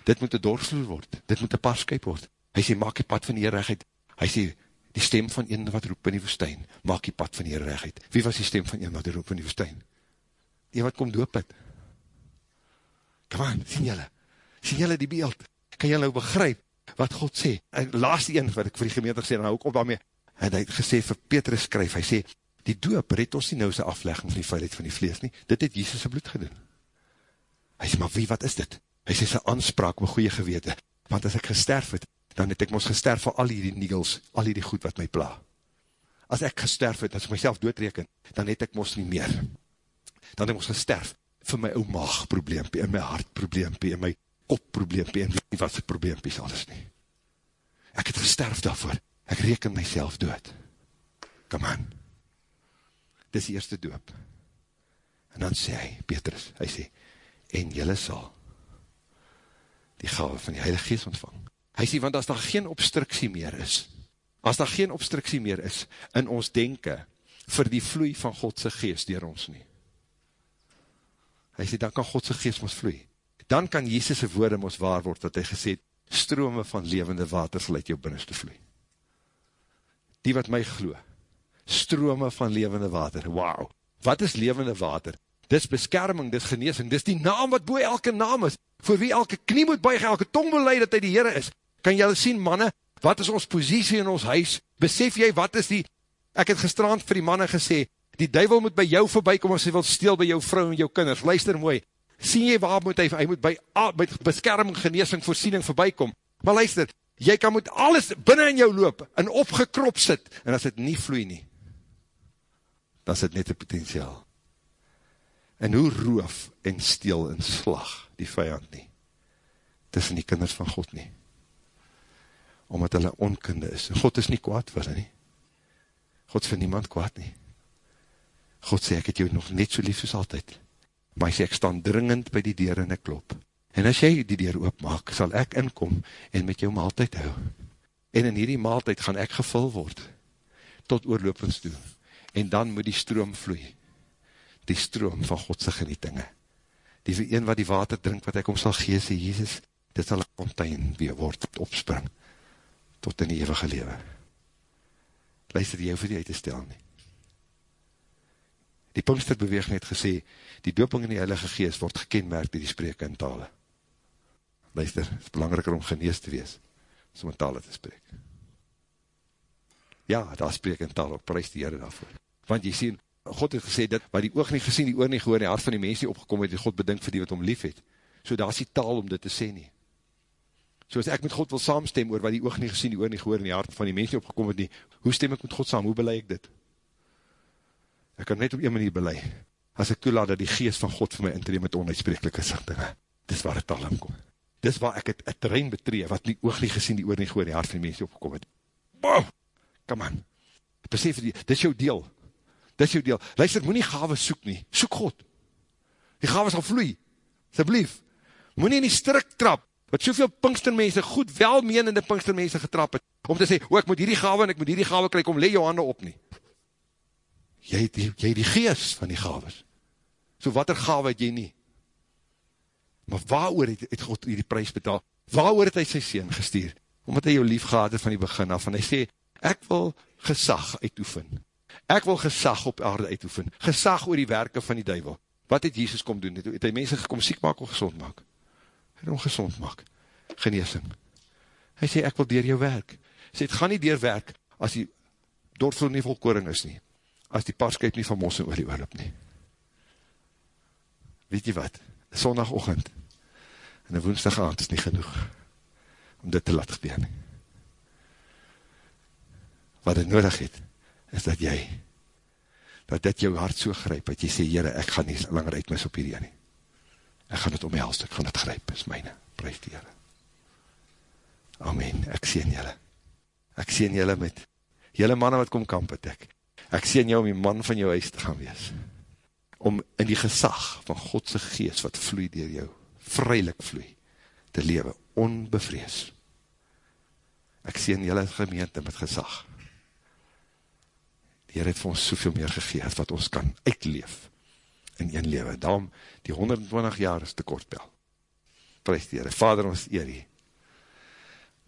dit moet een dorsvloer word, dit moet een parskuip word, hy sê, maak die pad van die Heere rechtheid, hy sê, die stem van een wat roep in die woestijn, maak die pad van die rechtheid. Wie was die stem van een wat roep in die woestijn? Die wat kom doop het. Come on, sien jylle, sien jylle die beeld, kan jylle nou begryp wat God sê, en laatste een wat ek vir die gemeente gesê, en hou ook op daarmee, en hy het gesê vir Petrus skryf, hy sê, die doop red ons nie nou sy aflegging van die veiligheid van die vlees nie, dit het Jesus bloed gedoen. Hy sê, maar wie, wat is dit? Hy sê, sy aanspraak my goeie gewete, want as ek gesterf het, dan het ek ons gesterf vir al die niegels, al die goed wat my pla. As ek gesterf het, as ek myself doodreken, dan het ek ons nie meer. Dan het ek ons gesterf vir my ou maagprobleempie, en my hartprobleempie, en my kopprobleempie, en weet nie wat sy probleempie sal is nie. Ek het gesterf daarvoor, ek reken myself dood. Come on. Dis die eerste doop. En dan sê hy, Petrus, hy sê, en jylle sal die gave van die Heilige Geest ontvang. Hy sê, want as daar geen obstruksie meer is, as daar geen obstruksie meer is in ons denken vir die vloei van Godse geest dier ons nie, Hy sê, dan kan Godse geest ons vloei. Dan kan Jesus' woorde ons waar word, wat hy gesê strome van levende water sal uit jou binnenste vloei. Die wat my glo, strome van levende water, wauw, wat is levende water? Dis beskerming, dis geneesing, dis die naam wat boe elke naam is, voor wie elke knie moet buig, elke tong beleid dat hy die Heere is. Kan jylle sien, manne, wat is ons positie in ons huis? Besef jy, wat is die, ek het gestrand vir die manne gesê, die duivel moet by jou voorbij kom, as hy wil steel by jou vrou en jou kinders, luister mooi, sien jy waar moet hy, hy moet by, by beskerming, geneesing, voorsiening voorbij kom, maar luister, jy kan moet alles binnen in jou loop, en opgekrop sit, en as het nie vloei nie, dan is het net een potentiaal, en hoe roof en steel en slag die vijand nie, tussen die kinders van God nie, omdat hulle onkunde is, God is nie kwaad vir hulle nie, God is vir niemand kwaad nie, God sê, ek het jou nog net so lief soos altyd, maar hy sê, ek staan dringend by die deur en ek klop, en as jy die deur oopmaak, sal ek inkom en met jou maaltijd hou, en in hierdie maaltijd gaan ek gevul word, tot oorlopends toe, en dan moet die stroom vloei, die stroom van Godse genietinge, die een wat die water drink, wat ek om sal gee, sê Jesus, dit sal een fontein weer word, opspring, tot in die eeuwige lewe. Luister jou vir die uit te stel nie. Die Pinksterbeweging het gesê, die doping in die Heilige Geest word gekenmerk die die spreek in tale. Luister, het is belangriker om genees te wees, as om in tale te spreek. Ja, daar spreek in tale, prijs die Heere daarvoor. Want jy sien, God het gesê, dat waar die oog nie gesien, die oor nie gehoor, die hart van die mens nie opgekom het, die God bedink vir die wat om lief het. So daar is die taal om dit te sê nie. So as ek met God wil saamstem oor wat die oog nie gesien, die oor nie gehoor, en die hart van die mens nie opgekom het nie, hoe stem ek met God saam, hoe belei ek dit? Ek kan net op een manier belei, as ek toelaat dat die geest van God vir my intree met onuitsprekelike sichtinge. Dis waar het al omkom. Dis waar ek het, het terrein betree, wat die oog nie gesien, die oor nie gehoor, die hart van die mens opgekom het. Wow! Come on! Besef die, dis jou deel. Dis jou deel. Luister, moet nie gave soek nie. Soek God. Die gave sal vloei. Sublief. Moet nie in die strik trap, wat soveel pinkstermense, goed welmenende pinkstermense getrap het, om te sê, o, ek moet hierdie gave en ek moet hierdie gave kry, kom, le jou handen op nie jy het die, jy het die geest van die gaves. So wat er gave het jy nie? Maar waar het, het God die prijs betaal? Waar het hy sy sien gestuur? Omdat hy jou lief gehad het van die begin af, en hy sê, ek wil gesag uitoefen. Ek wil gesag op aarde uitoefen. Gesag oor die werke van die duivel. Wat het Jesus kom doen? Het, het hy mense gekom siek maak of gezond maak? Het hom gezond maak. Geneesing. Hy sê, ek wil dier jou werk. Hy sê, het gaan nie dier werk, as die dorpsel nie volkoring is nie as die parskuip nie van mos en olie oorloop nie. Weet jy wat? Sondagochtend en een woensdag aand is nie genoeg om dit te laat gebeur nie. Wat het nodig het, is dat jy dat dit jou hart so grijp, dat jy sê, Heere, ek gaan nie langer uitmis op hierdie nie. Ek gaan het omhelst, ek gaan het grijp, is myne, prijs die Heere. Amen, ek sien jylle. Ek sien jylle met jylle manne wat kom kamp het ek ek sien jou om die man van jou huis te gaan wees, om in die gesag van Godse geest wat vloei dier jou, vrylik vloei, te lewe, onbevrees. Ek sien jylle gemeente met gesag. Die Heer het vir ons soveel meer gegeet, wat ons kan uitleef in een lewe. Daarom, die 120 jaar is te kort bel. Prijs die Heer. Vader, ons eer jy.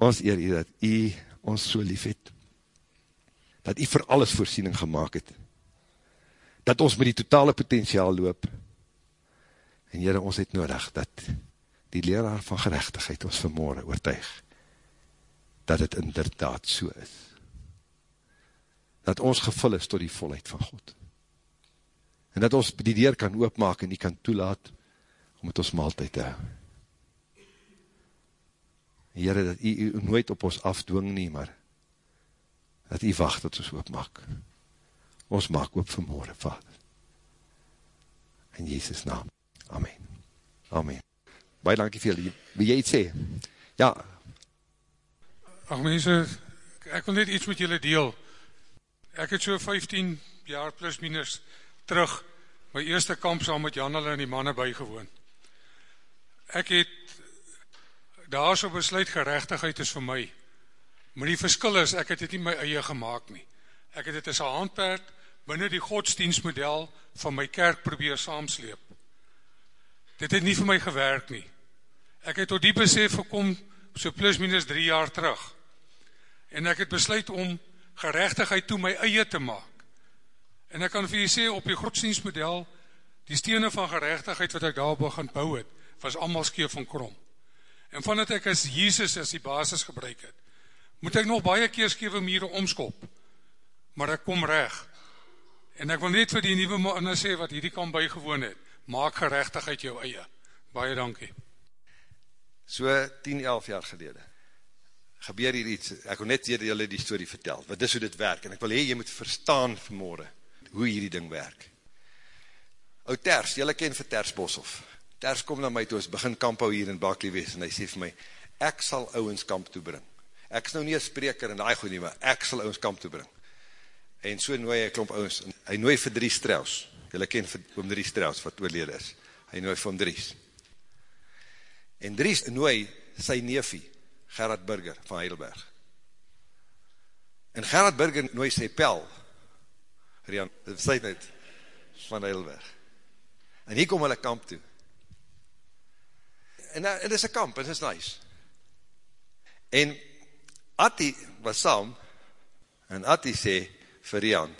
Ons eer jy dat jy ons so lief het, dat hy vir alles voorsiening gemaakt het, dat ons met die totale potentiaal loop, en jyre, ons het nodig, dat die leraar van gerechtigheid ons vanmorgen oortuig, dat het inderdaad so is, dat ons gevul is tot die volheid van God, en dat ons die deur kan oopmaak en die kan toelaat, om het ons maaltijd te hou. Heere, dat jy nooit op ons afdwing nie, maar dat u wacht dat ons oopmaak. Ons maak oop vanmorgen, Vader. In Jezus naam. Amen. Amen. Baie dankie vir julle. Wie jy iets sê? Ja. Ach mense, ek wil net iets met julle deel. Ek het so 15 jaar plus minus terug my eerste kamp saam met Jan en die manne bygewoon. Ek het daar so besluit gerechtigheid is vir my. Maar die verskil is, ek het dit nie my eie gemaakt nie. Ek het dit as een handperk binnen die godsdienstmodel van my kerk probeer saamsleep. dit het nie vir my gewerk nie. Ek het tot die besef gekom, so plus minus drie jaar terug. En ek het besluit om gerechtigheid toe my eie te maak. En ek kan vir jy sê, op die godsdienstmodel, die stene van gerechtigheid wat ek daar begin bou het, was allemaal skeef van krom. En van dat ek as Jesus as die basis gebruik het, moet ek nog baie keer skewe mire omskop. Maar ek kom reg. En ek wil net vir die nieuwe manne sê wat hierdie kan bygewoon het, maak gerechtigheid jou eie. Baie dankie. So 10, 11 jaar gelede, gebeur hier iets, ek wil net hier julle die story vertel, wat is hoe dit werk, en ek wil hee, jy moet verstaan vanmorgen, hoe hierdie ding werk. O Ters, julle ken vir Ters Boshoff, Ters kom na my toe, ons begin kamp hou hier in Baklie wees, en hy sê vir my, ek sal ouwens kamp toebring, ek is nou nie een spreker in die goed nie, maar ek sal ouwens kamp toebring, en so nooi hy klomp ouwens, hy nooi vir drie strels, julle ken vir oom drie strels, wat oorlede is, hy nooi vir oom dries, en dries nooi sy neefie, Gerard Burger van Heidelberg, en Gerard Burger nooi sy pel, Rian, dit sê net, van Heidelberg, en hier kom hulle kamp toe, en, en dit is een kamp, en dit is nice, en Atti was saam, en Atti sê, vir Rian,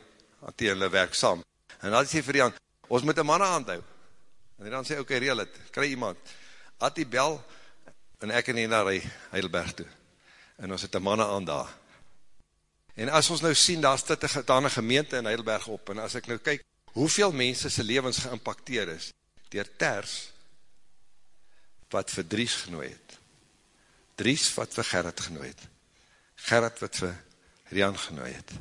die hulle werk saam, en dan sê vir Rian, ons moet een manne aanhou, en dan sê, oké, okay, reel het, kry iemand, had die bel, en ek en die naar Heidelberg toe, en ons het een manne aan daar, en as ons nou sien, daar is dit een gemeente in Heidelberg op, en as ek nou kyk, hoeveel mense sy levens geïmpacteer is, dier Ters, wat vir Dries genooi het, Dries wat vir Gerrit genooi het, Gerrit wat vir Rian genooi het,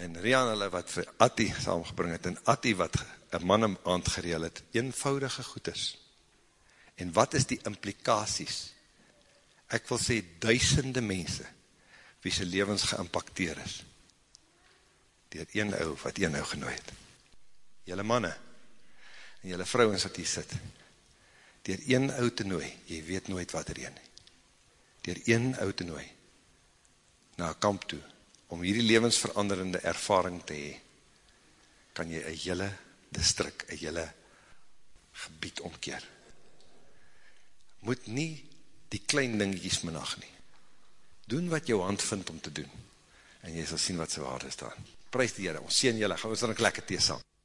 en Rian hulle wat vir Atti saamgebring het, en Atti wat een man om aandgereel het, eenvoudige goed is. En wat is die implikaties? Ek wil sê duisende mense, wie sy levens geimpacteer is, dier een ou wat een ou genooi het. Julle manne, en julle vrouwens wat hier sit, dier een ou te nooi, jy weet nooit wat er een, dier een ou te nooi, na kamp toe, om hierdie levensveranderende ervaring te hee, kan jy een jylle distrik, een jylle gebied omkeer. Moet nie die klein dingetjies minag nie. Doen wat jou hand vind om te doen, en jy sal sien wat sy waarde staan. Prijs die Heere, ons sien jylle, gaan ons dan een lekker thee saam.